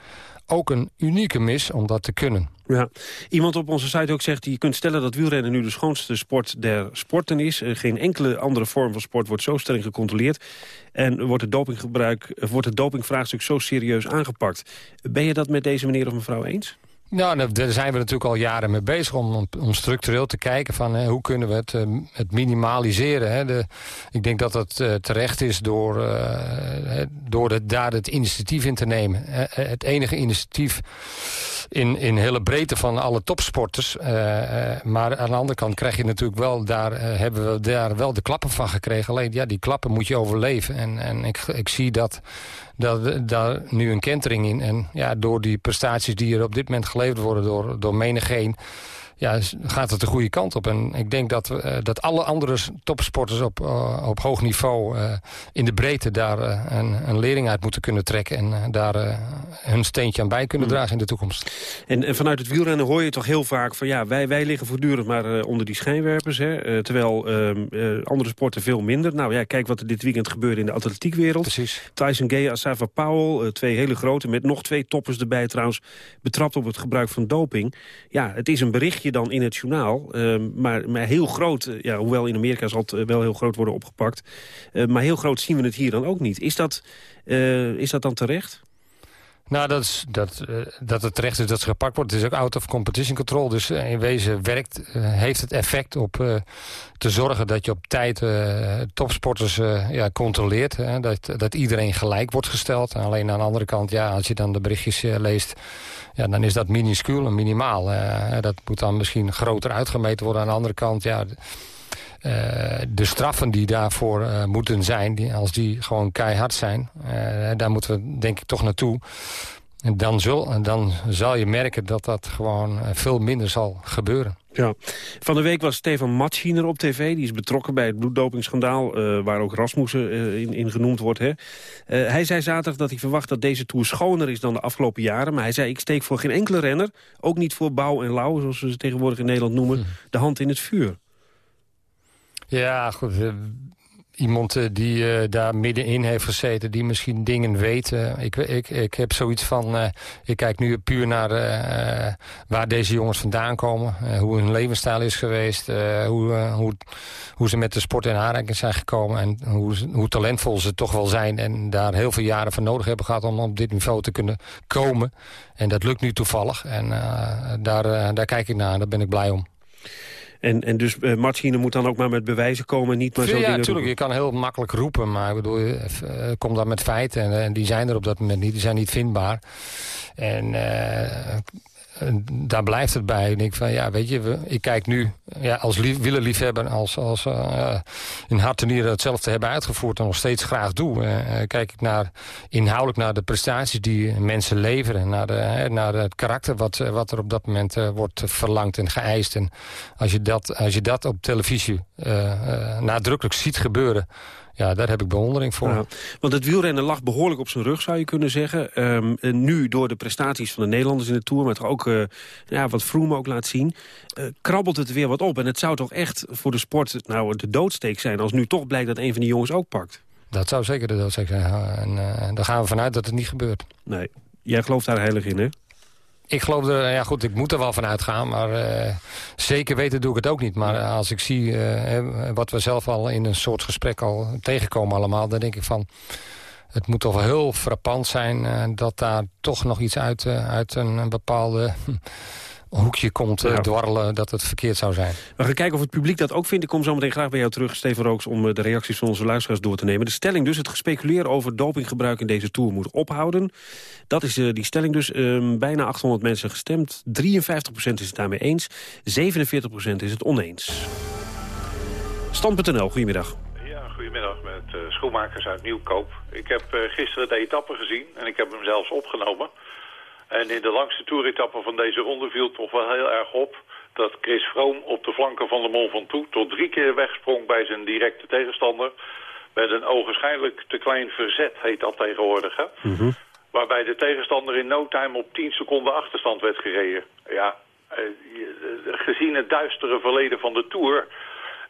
ook een unieke mis om dat te kunnen. Ja. Iemand op onze site ook zegt... je kunt stellen dat wielrennen nu de schoonste sport der sporten is. Geen enkele andere vorm van sport wordt zo streng gecontroleerd. En wordt het, dopinggebruik, wordt het dopingvraagstuk zo serieus aangepakt. Ben je dat met deze meneer of mevrouw eens? Nou, daar zijn we natuurlijk al jaren mee bezig om, om structureel te kijken van hoe kunnen we het, uh, het minimaliseren. Hè. De, ik denk dat het uh, terecht is door, uh, door het, daar het initiatief in te nemen. het enige initiatief in, in hele breedte van alle topsporters. maar aan de andere kant krijg je natuurlijk wel, daar hebben we daar wel de klappen van gekregen. Alleen ja, die klappen moet je overleven. En, en ik, ik zie dat daar, daar nu een kentering in. En ja, door die prestaties die er op dit moment geleverd worden door, door menigeen ja, gaat het de goede kant op. En ik denk dat, uh, dat alle andere topsporters op, uh, op hoog niveau... Uh, in de breedte daar een, een lering uit moeten kunnen trekken... en daar hun steentje aan bij kunnen dragen in de toekomst. En, en, vanuit het wielrennen hoor je toch heel vaak van... ja, wij, wij liggen voortdurend maar onder die schijnwerpers. Hè, terwijl ehm, andere sporten veel minder. Nou ja, kijk wat er dit weekend gebeurde in de atletiekwereld. Precies. Tyson Gay, Asafa Powell, twee hele grote... met nog twee toppers erbij trouwens... betrapt op het gebruik van doping. Ja, het is een berichtje dan in het journaal. Uh, maar, maar heel groot, uh, ja, hoewel in Amerika zal het uh, wel heel groot worden opgepakt. maar heel groot zien we het hier dan ook niet. Is dat, is dat dan terecht? Nou, dat, is, dat, uh, dat het terecht is dat ze gepakt wordt. Het is ook out of competition control. Dus uh, in wezen werkt, uh, heeft het effect op te zorgen dat je op tijd topsporters ja, controleert. Hè? Dat, dat iedereen gelijk wordt gesteld. En alleen aan de andere kant, ja, als je dan de berichtjes leest... Ja, dan is dat minuscuul en minimaal. dat moet dan misschien groter uitgemeten worden. Aan de andere kant, ja... Uh, de straffen die daarvoor uh, moeten zijn, die, als die gewoon keihard zijn... Uh, daar moeten we denk ik toch naartoe. En dan, zul, dan zal je merken dat dat gewoon veel minder zal gebeuren. Ja. Van de week was Stefan Matschiner op tv. Die is betrokken bij het bloeddopingschandaal... Uh, waar ook Rasmussen uh, in, in, genoemd wordt. Hè. Uh, hij zei zaterdag dat hij verwacht dat deze Tour schoner is dan de afgelopen jaren. Maar hij zei, ik steek voor geen enkele renner... ook niet voor Bouw en Lauw, zoals ze tegenwoordig in Nederland noemen... de hand in het vuur. Ja, goed. iemand eh, die eh, daar middenin heeft gezeten... die misschien dingen weet. Eh, ik, ik, ik heb zoiets van... eh, ik kijk nu puur naar eh, waar deze jongens vandaan komen. eh, hoe hun levensstijl is geweest. eh, hoe, eh, hoe, hoe ze met de sport in aanraking zijn gekomen. En hoe, hoe talentvol ze toch wel zijn. En daar heel veel jaren voor nodig hebben gehad... om op dit niveau te kunnen komen. En dat lukt nu toevallig. En eh, daar, eh, daar kijk ik naar en daar ben ik blij om. En, en dus uh, Martine moet dan ook maar met bewijzen komen... niet maar zo ja, natuurlijk. Je kan heel makkelijk roepen, maar ik bedoel, eh, kom dan met feiten. En, en die zijn er op dat moment niet. Die zijn niet vindbaar. En daar blijft het bij. Ik denk van, ja, weet je, we, ik kijk nu ja, als wielerliefhebber... als, als uh, in hart en nieren hetzelfde hebben uitgevoerd... en nog steeds graag doe. Uh, kijk ik naar, inhoudelijk naar de prestaties die mensen leveren... naar, de, naar het karakter wat, wat er op dat moment wordt verlangd en geëist. En als je dat, als je dat op televisie nadrukkelijk ziet gebeuren... Ja, daar heb ik bewondering voor. Want het wielrennen lag behoorlijk op zijn rug, zou je kunnen zeggen. Um, nu door de prestaties van de Nederlanders in de Tour... maar toch ook uh, ja, wat Froome ook laat zien... Uh, krabbelt het weer wat op. En het zou toch echt voor de sport nou, de doodsteek zijn... als nu toch blijkt dat een van die jongens ook pakt. Dat zou zeker de doodsteek zijn. En uh, daar gaan we vanuit dat het niet gebeurt. Nee, jij gelooft daar heilig in, hè? Ik geloof er, ja goed, ik moet er wel van uitgaan, maar uh, zeker weten doe ik het ook niet. Maar uh, als ik zie uh, wat we zelf al in een soort gesprek al tegenkomen allemaal, dan denk ik van... Het moet toch wel heel frappant zijn dat daar toch nog iets uit, uit een, een bepaalde hoekje komt ja. dwarrelen dat het verkeerd zou zijn. We gaan kijken of het publiek dat ook vindt. Ik kom zo meteen graag bij jou terug, Steven Rooks... om de reacties van onze luisteraars door te nemen. De stelling dus, het gespeculeer over dopinggebruik in deze Tour moet ophouden. Dat is uh, die stelling dus. Uh, bijna 800 mensen gestemd. 53% is het daarmee eens. 47% is het oneens. Stand.nl, goedemiddag. Schoenmakers uit Nieuwkoop. Ik heb gisteren de etappe gezien en ik heb hem zelfs opgenomen... En in de langste toeretappe van deze ronde viel toch wel heel erg op... dat Chris Vroom op de flanken van de Mont Ventoux tot drie keer wegsprong bij zijn directe tegenstander... met een ogenschijnlijk te klein verzet, heet dat tegenwoordig. Hè? Mm -hmm. Waarbij de tegenstander in no time op 10 seconden achterstand werd gereden. Ja, eh, gezien het duistere verleden van de Tour...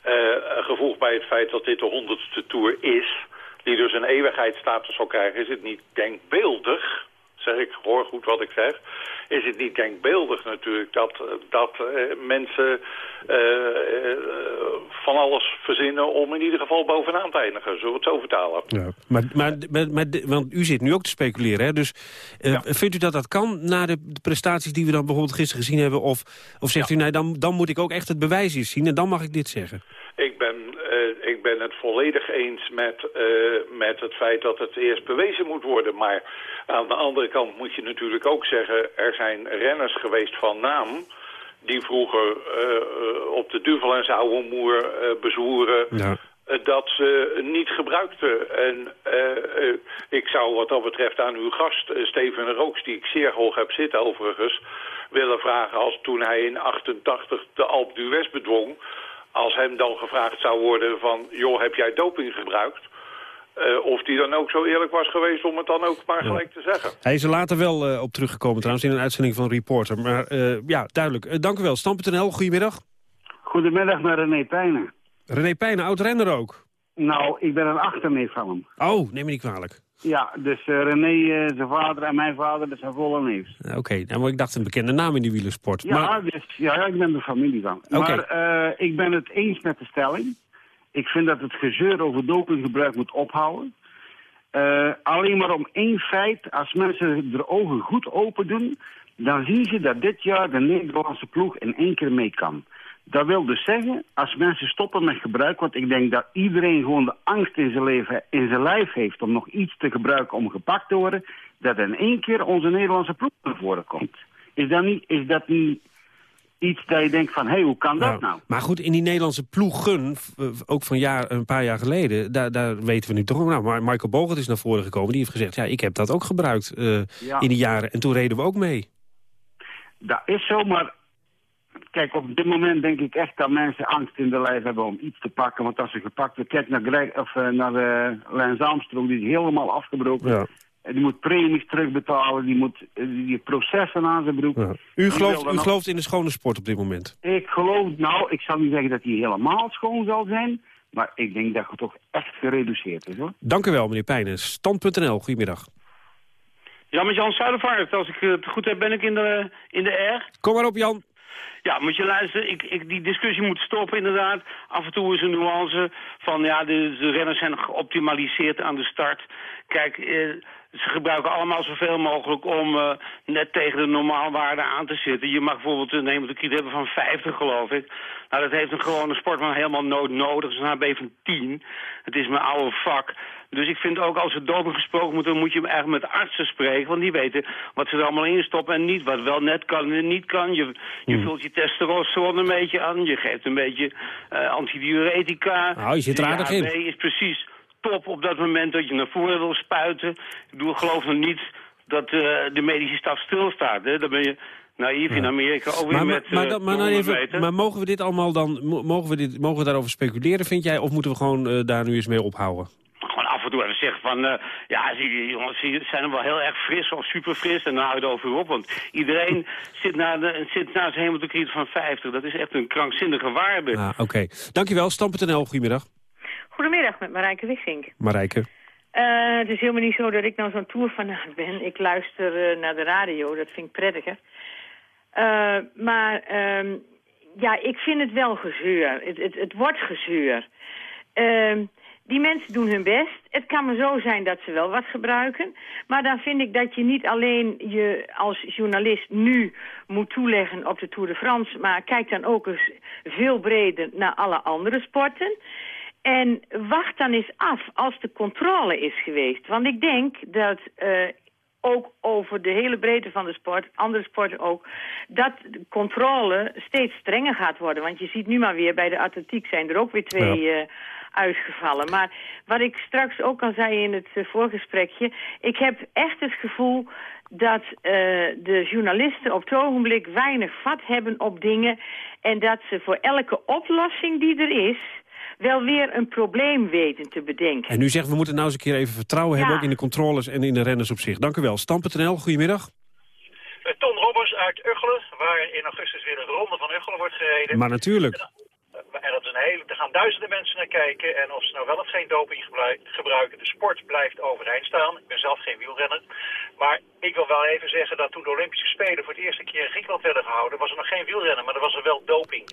Eh, gevolgd bij het feit dat dit de honderdste Tour is... die dus een eeuwigheidsstatus zal krijgen, is het niet denkbeeldig zeg ik, hoor goed wat ik zeg, is het niet denkbeeldig natuurlijk dat, dat uh, mensen uh, van alles verzinnen om in ieder geval bovenaan te eindigen, zullen we het zo vertalen. Ja, maar, maar, maar, maar want u zit nu ook te speculeren, hè? dus ja. vindt u dat dat kan na de, de, prestaties die we dan bijvoorbeeld gisteren gezien hebben, of, of zegt ja. u, nee, dan, dan moet ik ook echt het bewijs eens zien en dan mag ik dit zeggen? Ik ben, uh, ik ben het volledig eens met, uh, met het feit dat het eerst bewezen moet worden. Maar aan de andere kant moet je natuurlijk ook zeggen... er zijn renners geweest van naam die vroeger uh, op de Duvel en Zouwenmoer bezwoeren... Ja. dat ze niet gebruikten. En ik zou wat dat betreft aan uw gast, Steven Rooks... die ik zeer hoog heb zitten overigens... willen vragen als toen hij in 88 de Alp d'Huez bedwong als hem dan gevraagd zou worden van... joh, heb jij doping gebruikt? Uh, of die dan ook zo eerlijk was geweest om het dan ook maar ja. gelijk te zeggen. Hij is er later wel uh, op teruggekomen trouwens in een uitzending van Reporter. Maar uh, ja, duidelijk. dank u wel. Stam.nl, goedemiddag. Goedemiddag naar René Pijnen. René Pijnen, oud-renner ook? Nou, ik ben een achterneef van hem. Oh, neem me niet kwalijk. Ja, dus uh, René, uh, zijn vader en mijn vader, dat zijn volle neefs. Oké, okay, nou, maar ik dacht een bekende naam in die wielersport. Ja, maar... dus, ja ik ben de familie van. Okay. Maar uh, ik ben het eens met de stelling. Ik vind dat het gezeur over dopinggebruik moet ophouden. alleen maar om één feit, als mensen de ogen goed open doen... dan zien ze dat dit jaar de Nederlandse ploeg in één keer mee kan. Dat wil dus zeggen, als mensen stoppen met gebruik... want ik denk dat iedereen gewoon de angst in zijn, leven, in zijn lijf heeft... om nog iets te gebruiken om gepakt te worden... dat in één keer onze Nederlandse ploeg naar voren komt. Is dat niet, is dat niet iets dat je denkt van... hé, hey, hoe kan dat nou, nou? Maar goed, in die Nederlandse ploegen, ook van jaar, een paar jaar geleden... daar, daar weten we nu toch... Nou, maar Michael Bogert is naar voren gekomen. Die heeft gezegd, ja, ik heb dat ook gebruikt uh, ja. in die jaren. En toen reden we ook mee. Dat is zo, maar Kijk, op dit moment denk ik echt dat mensen angst in de lijf hebben om iets te pakken. Want als ze gepakt wordt, kijk naar, Greg, of, uh, naar uh, Lance Armstrong, die is helemaal afgebroken. Ja. Die moet premies terugbetalen, die moet uh, die processen aan zijn broek. Ja. U, gelooft, u gelooft in de schone sport op dit moment? Ik geloof, nou, ik zal niet zeggen dat die helemaal schoon zal zijn. Maar ik denk dat het toch echt gereduceerd is, hoor. Dank u wel, meneer Pijnen. Stand.nl, goedemiddag. Ja, met Jan Zuidervaart. Als ik het goed heb, ben ik in de, in de R. Kom maar op, Jan. Ja, moet je luisteren. Ik, ik, die discussie moet stoppen, inderdaad. Af en toe is een nuance van, ja, de, de renners zijn geoptimaliseerd aan de start. Kijk, eh, ze gebruiken allemaal zoveel mogelijk om uh, net tegen de normaalwaarde aan te zitten. Je mag bijvoorbeeld een hemotocriet hebben van 50, geloof ik. Nou, dat heeft een gewone sportman helemaal nood nodig. Dus een HB van 10. Het is mijn oude vak. Dus ik vind ook als er doping gesproken moet, dan moet je eigenlijk met artsen spreken. Want die weten wat ze er allemaal in stoppen en niet. Wat wel net kan en niet kan. Je, je Hmm. vult je testosteron een beetje aan. Je geeft een beetje uh, antidiuretica. Nou, je zit er aardig in. HB is precies top op dat moment dat je naar voren wil spuiten. Ik bedoel, geloof nog niet dat uh, de medische staf stilstaat. Hè? Dan ben je naïef in Amerika ook weer maar, met maar, uh, maar, maar, nou even, maar mogen we dit allemaal dan, mogen we, dit, mogen we daarover speculeren, vind jij? Of moeten we gewoon uh, daar nu eens mee ophouden? Gewoon af en toe even zeggen van, uh, ja, die jongens die zijn wel heel erg fris of super fris. En dan hou je het over op, want iedereen zit na, de, zit na zijn van 50. Dat is echt een krankzinnige waarde. Ah, Oké, okay. dankjewel. Stam.nl, goedemiddag. Goedemiddag, met Marijke Wissink. Marijke. Uh, het is helemaal niet zo dat ik nou zo'n tourfanaat ben. Ik luister uh, naar de radio, dat vind ik prettiger. Uh, maar um, ja, ik vind het wel gezeur. Het, het, het wordt gezeur. Ehm, die mensen doen hun best. Het kan maar zo zijn dat ze wel wat gebruiken. Maar dan vind ik dat je niet alleen je als journalist nu moet toeleggen op de Tour de France... maar kijk dan ook eens veel breder naar alle andere sporten... En wacht dan eens af als de controle is geweest. Want ik denk dat uh, ook over de hele breedte van de sport, andere sporten ook, dat de controle steeds strenger gaat worden. Want je ziet nu maar weer, bij de atletiek zijn er ook weer twee ja. uh, uitgevallen. Maar wat ik straks ook al zei in het uh, voorgesprekje, ik heb echt het gevoel dat uh, de journalisten op het ogenblik weinig vat hebben op dingen en dat ze voor elke oplossing die er is wel weer een probleem weten te bedenken. En u zegt, we moeten nou eens een keer even vertrouwen ja. hebben... ook in de controles en in de renners op zich. Dank u wel. Stam.nl, goedemiddag. Ton Robbers uit Uggelen, waar in augustus weer een ronde van Uggelen wordt gereden. Maar natuurlijk. En, dat een hele, er gaan duizenden mensen naar kijken. En of ze nou wel of geen doping gebruiken, de sport blijft overeind staan. Ik ben zelf geen wielrenner. Maar ik wil wel even zeggen dat toen de Olympische Spelen voor het eerste keer in Griekenland werden gehouden, was er nog geen wielrennen, maar er was er wel doping.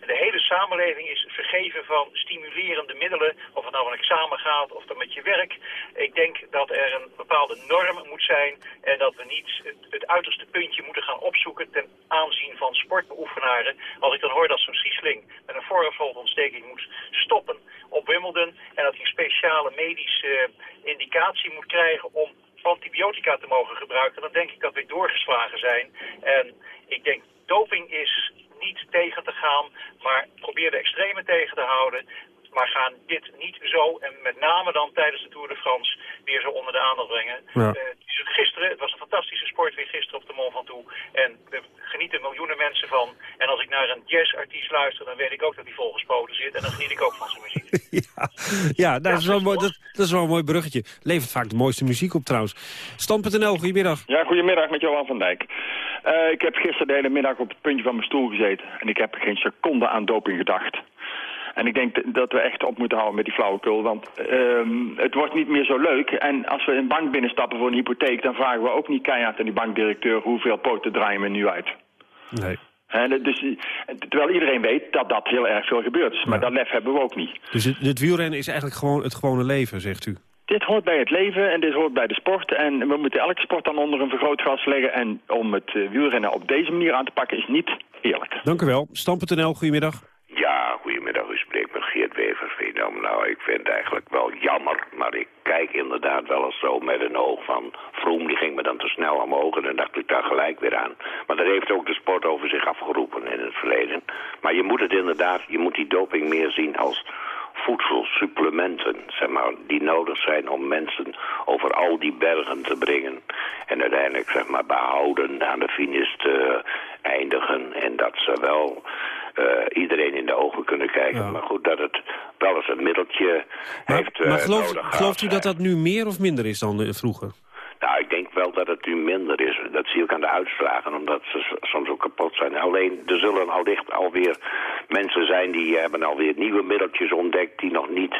En de hele samenleving is vergeven van stimulerende middelen, of het nou van examen gaat of dan met je werk. Ik denk dat er een bepaalde norm moet zijn en dat we niet het, uiterste puntje moeten gaan opzoeken ten aanzien van sportbeoefenaren. Als ik dan hoor dat zo'n Siesling met een voorhoofdontsteking moet stoppen op Wimbledon en dat hij speciale medische indicatie moet krijgen om antibiotica te mogen gebruiken, dan denk ik dat we doorgeslagen zijn. En ik denk, doping is niet tegen te gaan, maar probeer de extreme tegen te houden. Maar gaan dit niet zo, en met name dan tijdens de Tour de France, weer zo onder de aandacht brengen. Ja. Uh, gisteren, het was een fantastische sport weer gisteren op de Mont Ventoux. En er genieten miljoenen mensen van. En als ik naar een jazzartiest luister, dan weet ik ook dat hij volgespoten zit. En dan geniet ik ook van zijn muziek. ja, ja, nou, dat, is wel mooi, dat, dat, is wel een mooi bruggetje. Levert vaak de mooiste muziek op trouwens. Stand.nl, goedemiddag. Ja, goedemiddag met Johan van Dijk. Uh, ik heb gisteren de hele middag op het puntje van mijn stoel gezeten. En ik heb geen seconde aan doping gedacht. En ik denk dat we echt op moeten houden met die flauwekul. Want um, het wordt niet meer zo leuk. En als we een bank binnenstappen voor een hypotheek... dan vragen we ook niet keihard aan die bankdirecteur... hoeveel poten draaien we nu uit. Nee. He, dus, terwijl iedereen weet dat dat heel erg veel gebeurt. Maar dat lef hebben we ook niet. Dus het, het wielrennen is eigenlijk gewoon het gewone leven, zegt u? Dit hoort bij het leven en dit hoort bij de sport. En we moeten elke sport dan onder een vergrootglas leggen. En om het uh, wielrennen op deze manier aan te pakken is niet eerlijk. Dank u wel. Stam.nl, goedemiddag. Ja, goedemiddag. U spreekt met Geert Weversveen. Nou, ik vind het eigenlijk wel jammer, maar ik kijk inderdaad wel eens zo met een oog van... Vroom, die ging me dan te snel omhoog en dan dacht ik daar gelijk weer aan. Maar dat heeft ook de sport over zich afgeroepen in het verleden. Maar je moet het inderdaad, je moet die doping meer zien als voedselsupplementen, zeg maar, die nodig zijn om mensen over al die bergen te brengen. En uiteindelijk, zeg maar, behouden aan de finish te eindigen. En dat ze wel uh, iedereen in de ogen kunnen kijken. Ja. Maar goed, dat het wel eens een middeltje maar, heeft Maar gelooft, nodig gelooft u dat dat nu meer of minder is dan uh, vroeger? Nou, ik denk wel dat het nu minder is. Dat zie ik aan de uitslagen, omdat ze soms ook kapot zijn. Alleen, er zullen allicht alweer mensen zijn die hebben alweer nieuwe middeltjes ontdekt... die nog niet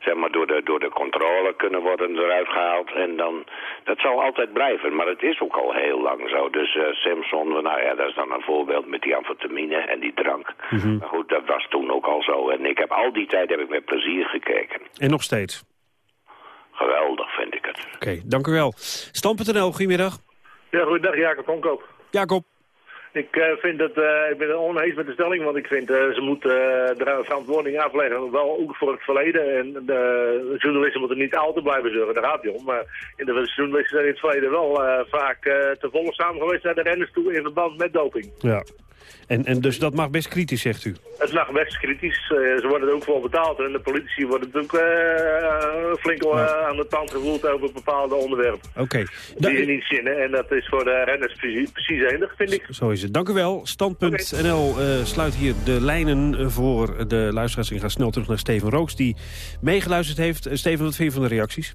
zeg maar door, de, door de controle kunnen worden eruit gehaald. En dan, dat zal altijd blijven. Maar het is ook al heel lang zo. Dus Simpson, nou ja, dat is dan een voorbeeld met die amfetamine en die drank. Mhm. Maar goed, dat was toen ook al zo. En ik heb al die tijd heb ik met plezier gekeken. En nog steeds? Geweldig vind ik het. Oké, dank u wel. Stam.nl, goedemiddag. Ja, goedendag, Jacob Konkoop. Jacob. Ik uh, vind dat, uh, ik ben het oneens met de stelling, want ik vind uh, ze moeten de verantwoording afleggen, wel ook voor het verleden. En de journalisten moeten niet altijd blijven zorgen, daar gaat het om. Maar in de journalisten zijn in het verleden wel vaak te volle samen geweest naar de renners toe in verband met doping. Ja. En, en dus dat mag best kritisch, zegt u? Het mag best kritisch. ze worden er ook voor betaald. En de politici worden natuurlijk uh, flink uh, aan de tand gevoeld over bepaalde onderwerpen. Oké. Die ze niet zinnen. En dat is voor de renners precies, precies eindig, vind ik. Zo is het. Dank u wel. Stand.nl okay. sluit hier de lijnen voor de luisteraars. Ik ga snel terug naar Steven Rooks, die meegeluisterd heeft. Steven, wat vind je van de reacties?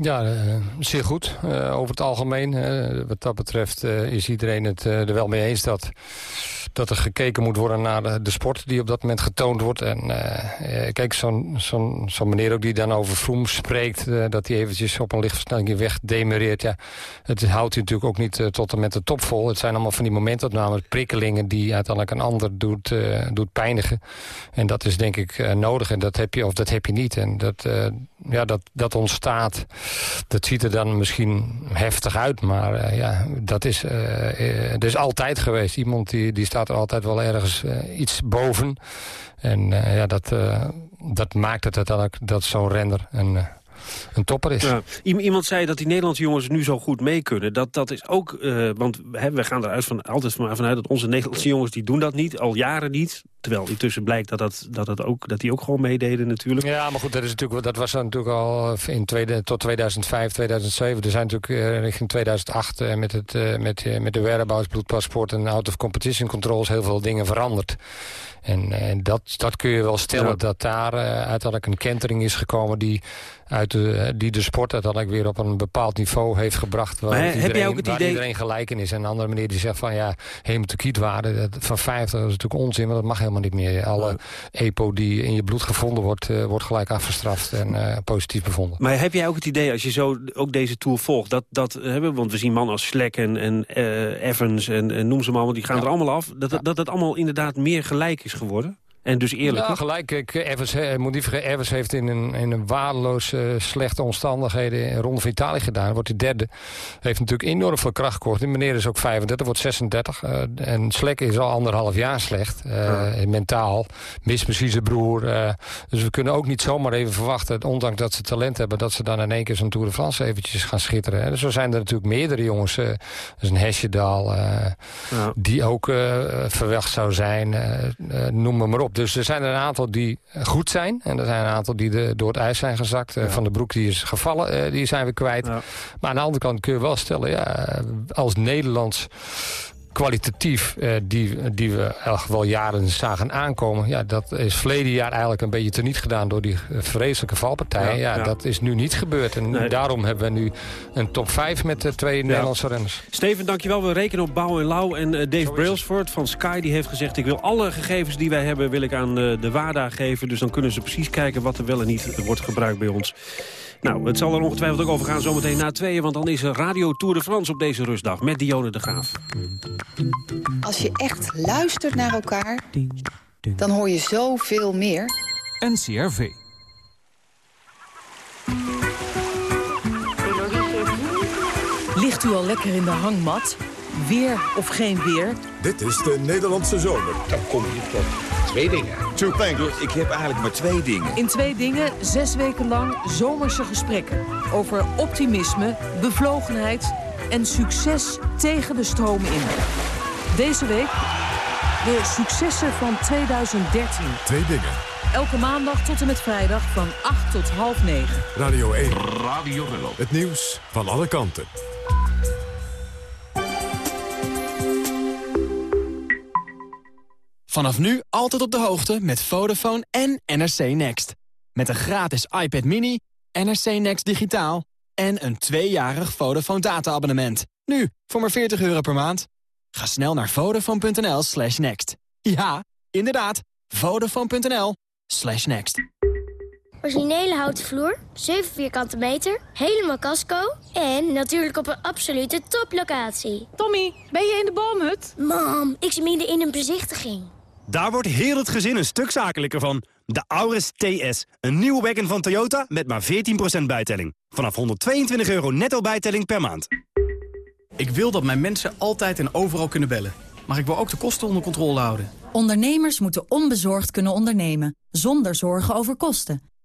Ja, uh, zeer goed. Uh, over het algemeen, uh, wat dat betreft, is iedereen het er wel mee eens dat, dat er gekeken moet worden naar de, de sport die op dat moment getoond wordt. En kijk, zo'n zo'n zo'n meneer ook die dan over Vroom spreekt, dat hij eventjes op een lichtversnelling weg demereert. Ja, het houdt hij natuurlijk ook niet tot en met de top vol. Het zijn allemaal van die momentopnames, prikkelingen die uiteindelijk een ander doet, doet pijnigen. En dat is denk ik nodig en dat heb je of dat heb je niet. En dat, ja, dat, dat ontstaat. Dat ziet er dan misschien heftig uit, maar uh, ja, dat is, uh, uh, er is altijd geweest. Iemand die, die staat er altijd wel ergens iets boven. En ja, dat, dat maakt het uiteindelijk dat zo'n renner een, een topper is. Ja. Iemand zei dat die Nederlandse jongens nu zo goed mee kunnen. Dat, dat is ook, want hè, we gaan eruit van, altijd vanuit dat onze Nederlandse jongens die doen dat niet, al jaren niet. Terwijl intussen blijkt dat, dat, dat, dat ook, dat die ook gewoon meededen natuurlijk. Ja, maar goed, dat, is natuurlijk, dat was natuurlijk al in tweede, tot 2005, 2007. Er zijn natuurlijk uh, richting 2008 uh, met, het, uh, met, met de whereabouts, bloedpaspoort en out-of-competition controls heel veel dingen veranderd. En, en dat, dat kun je wel stellen, dat daar uiteindelijk een kentering is gekomen... die, uit de, die de sport uiteindelijk weer op een bepaald niveau heeft gebracht... waar, maar, iedereen, heb jij ook het waar idee... iedereen gelijk in is. En een andere meneer die zegt van ja, hematokietwaarde van 50 dat is natuurlijk onzin... maar dat mag helemaal niet meer. Alle EPO die in je bloed gevonden wordt, uh, wordt gelijk afgestraft en uh, positief bevonden. Maar heb jij ook het idee, als je zo ook deze Tour volgt... dat, dat hebben, want we zien mannen als Slek en, en uh, Evans en, en noem ze maar, want die gaan ja. er allemaal af... dat, dat, dat het allemaal inderdaad meer gelijk is geworden? En dus eerlijk. Ja, gelijk. Ik, Evans, he, moet niet vergeten, Evans heeft in een, in een waardeloos uh, slechte omstandigheden in Ronde van Italië gedaan. Wordt hij derde. Heeft natuurlijk enorm veel kracht gekocht. Die meneer is ook 35, wordt 36. Uh, en Slek is al anderhalf jaar slecht. Uh, ja. Mentaal. Mist misschien zijn broer. dus we kunnen ook niet zomaar even verwachten, ondanks dat ze talent hebben, dat ze dan in één keer zo'n Tour de France eventjes gaan schitteren. Hè. Dus zo zijn er natuurlijk meerdere jongens. Uh, dus een Hesjedaal, ja. die ook verwacht zou zijn. noem maar op. Dus er zijn er een aantal die goed zijn. En er zijn een aantal die de, door het ijs zijn gezakt. Ja. Van de broek die is gevallen, uh, die zijn we kwijt. Ja. Maar aan de andere kant kun je wel stellen... Ja, als Nederlands kwalitatief uh, die, die we wel jaren zagen aankomen... Ja, dat is verleden jaar eigenlijk een beetje teniet gedaan... door die vreselijke valpartijen. Ja, ja, ja, dat is nu niet gebeurd. En nee. daarom hebben we nu een top 5 met de twee Nederlandse renners. Steven, dankjewel. We rekenen op Bouw en Lau. En uh, Dave Brailsford van Sky die heeft gezegd... ik wil alle gegevens die wij hebben wil ik aan uh, de WADA geven. Dus dan kunnen ze precies kijken wat er wel en niet wordt gebruikt bij ons. Nou, het zal er ongetwijfeld ook over gaan zometeen na tweeën... want dan is er Radio Tour de France op deze rustdag met Dionne de Graaf. Als je echt luistert naar elkaar, dan hoor je zoveel meer. NCRV. Ligt u al lekker in de hangmat? Weer of geen weer? Dit is de Nederlandse zomer. Dan kom je tot twee dingen. Two things. Ik heb eigenlijk maar twee dingen. In twee dingen, zes weken lang zomerse gesprekken. Over optimisme, bevlogenheid en succes tegen de stroom in. Deze week de successen van 2013. Twee dingen. Elke maandag tot en met vrijdag van 8 tot half 9. Radio 1. Radio Rello. Het nieuws van alle kanten. Vanaf nu altijd op de hoogte met Vodafone en NRC Next. Met een gratis iPad mini, NRC Next digitaal... en een tweejarig Vodafone data-abonnement. Nu, voor maar 40 euro per maand. Ga snel naar vodafone.nl slash next. Ja, Inderdaad, vodafone.nl slash next. Originele houten vloer, 7 vierkante meter, helemaal casco... en natuurlijk op een absolute toplocatie. Tommy, ben je in de boomhut? Mam, ik zit midden in een bezichtiging. Daar wordt heel het gezin een stuk zakelijker van. De Auris TS, een nieuwe wagon van Toyota met maar 14% bijtelling. Vanaf 122 euro netto bijtelling per maand. Ik wil dat mijn mensen altijd en overal kunnen bellen. Maar ik wil ook de kosten onder controle houden. Ondernemers moeten onbezorgd kunnen ondernemen, zonder zorgen over kosten.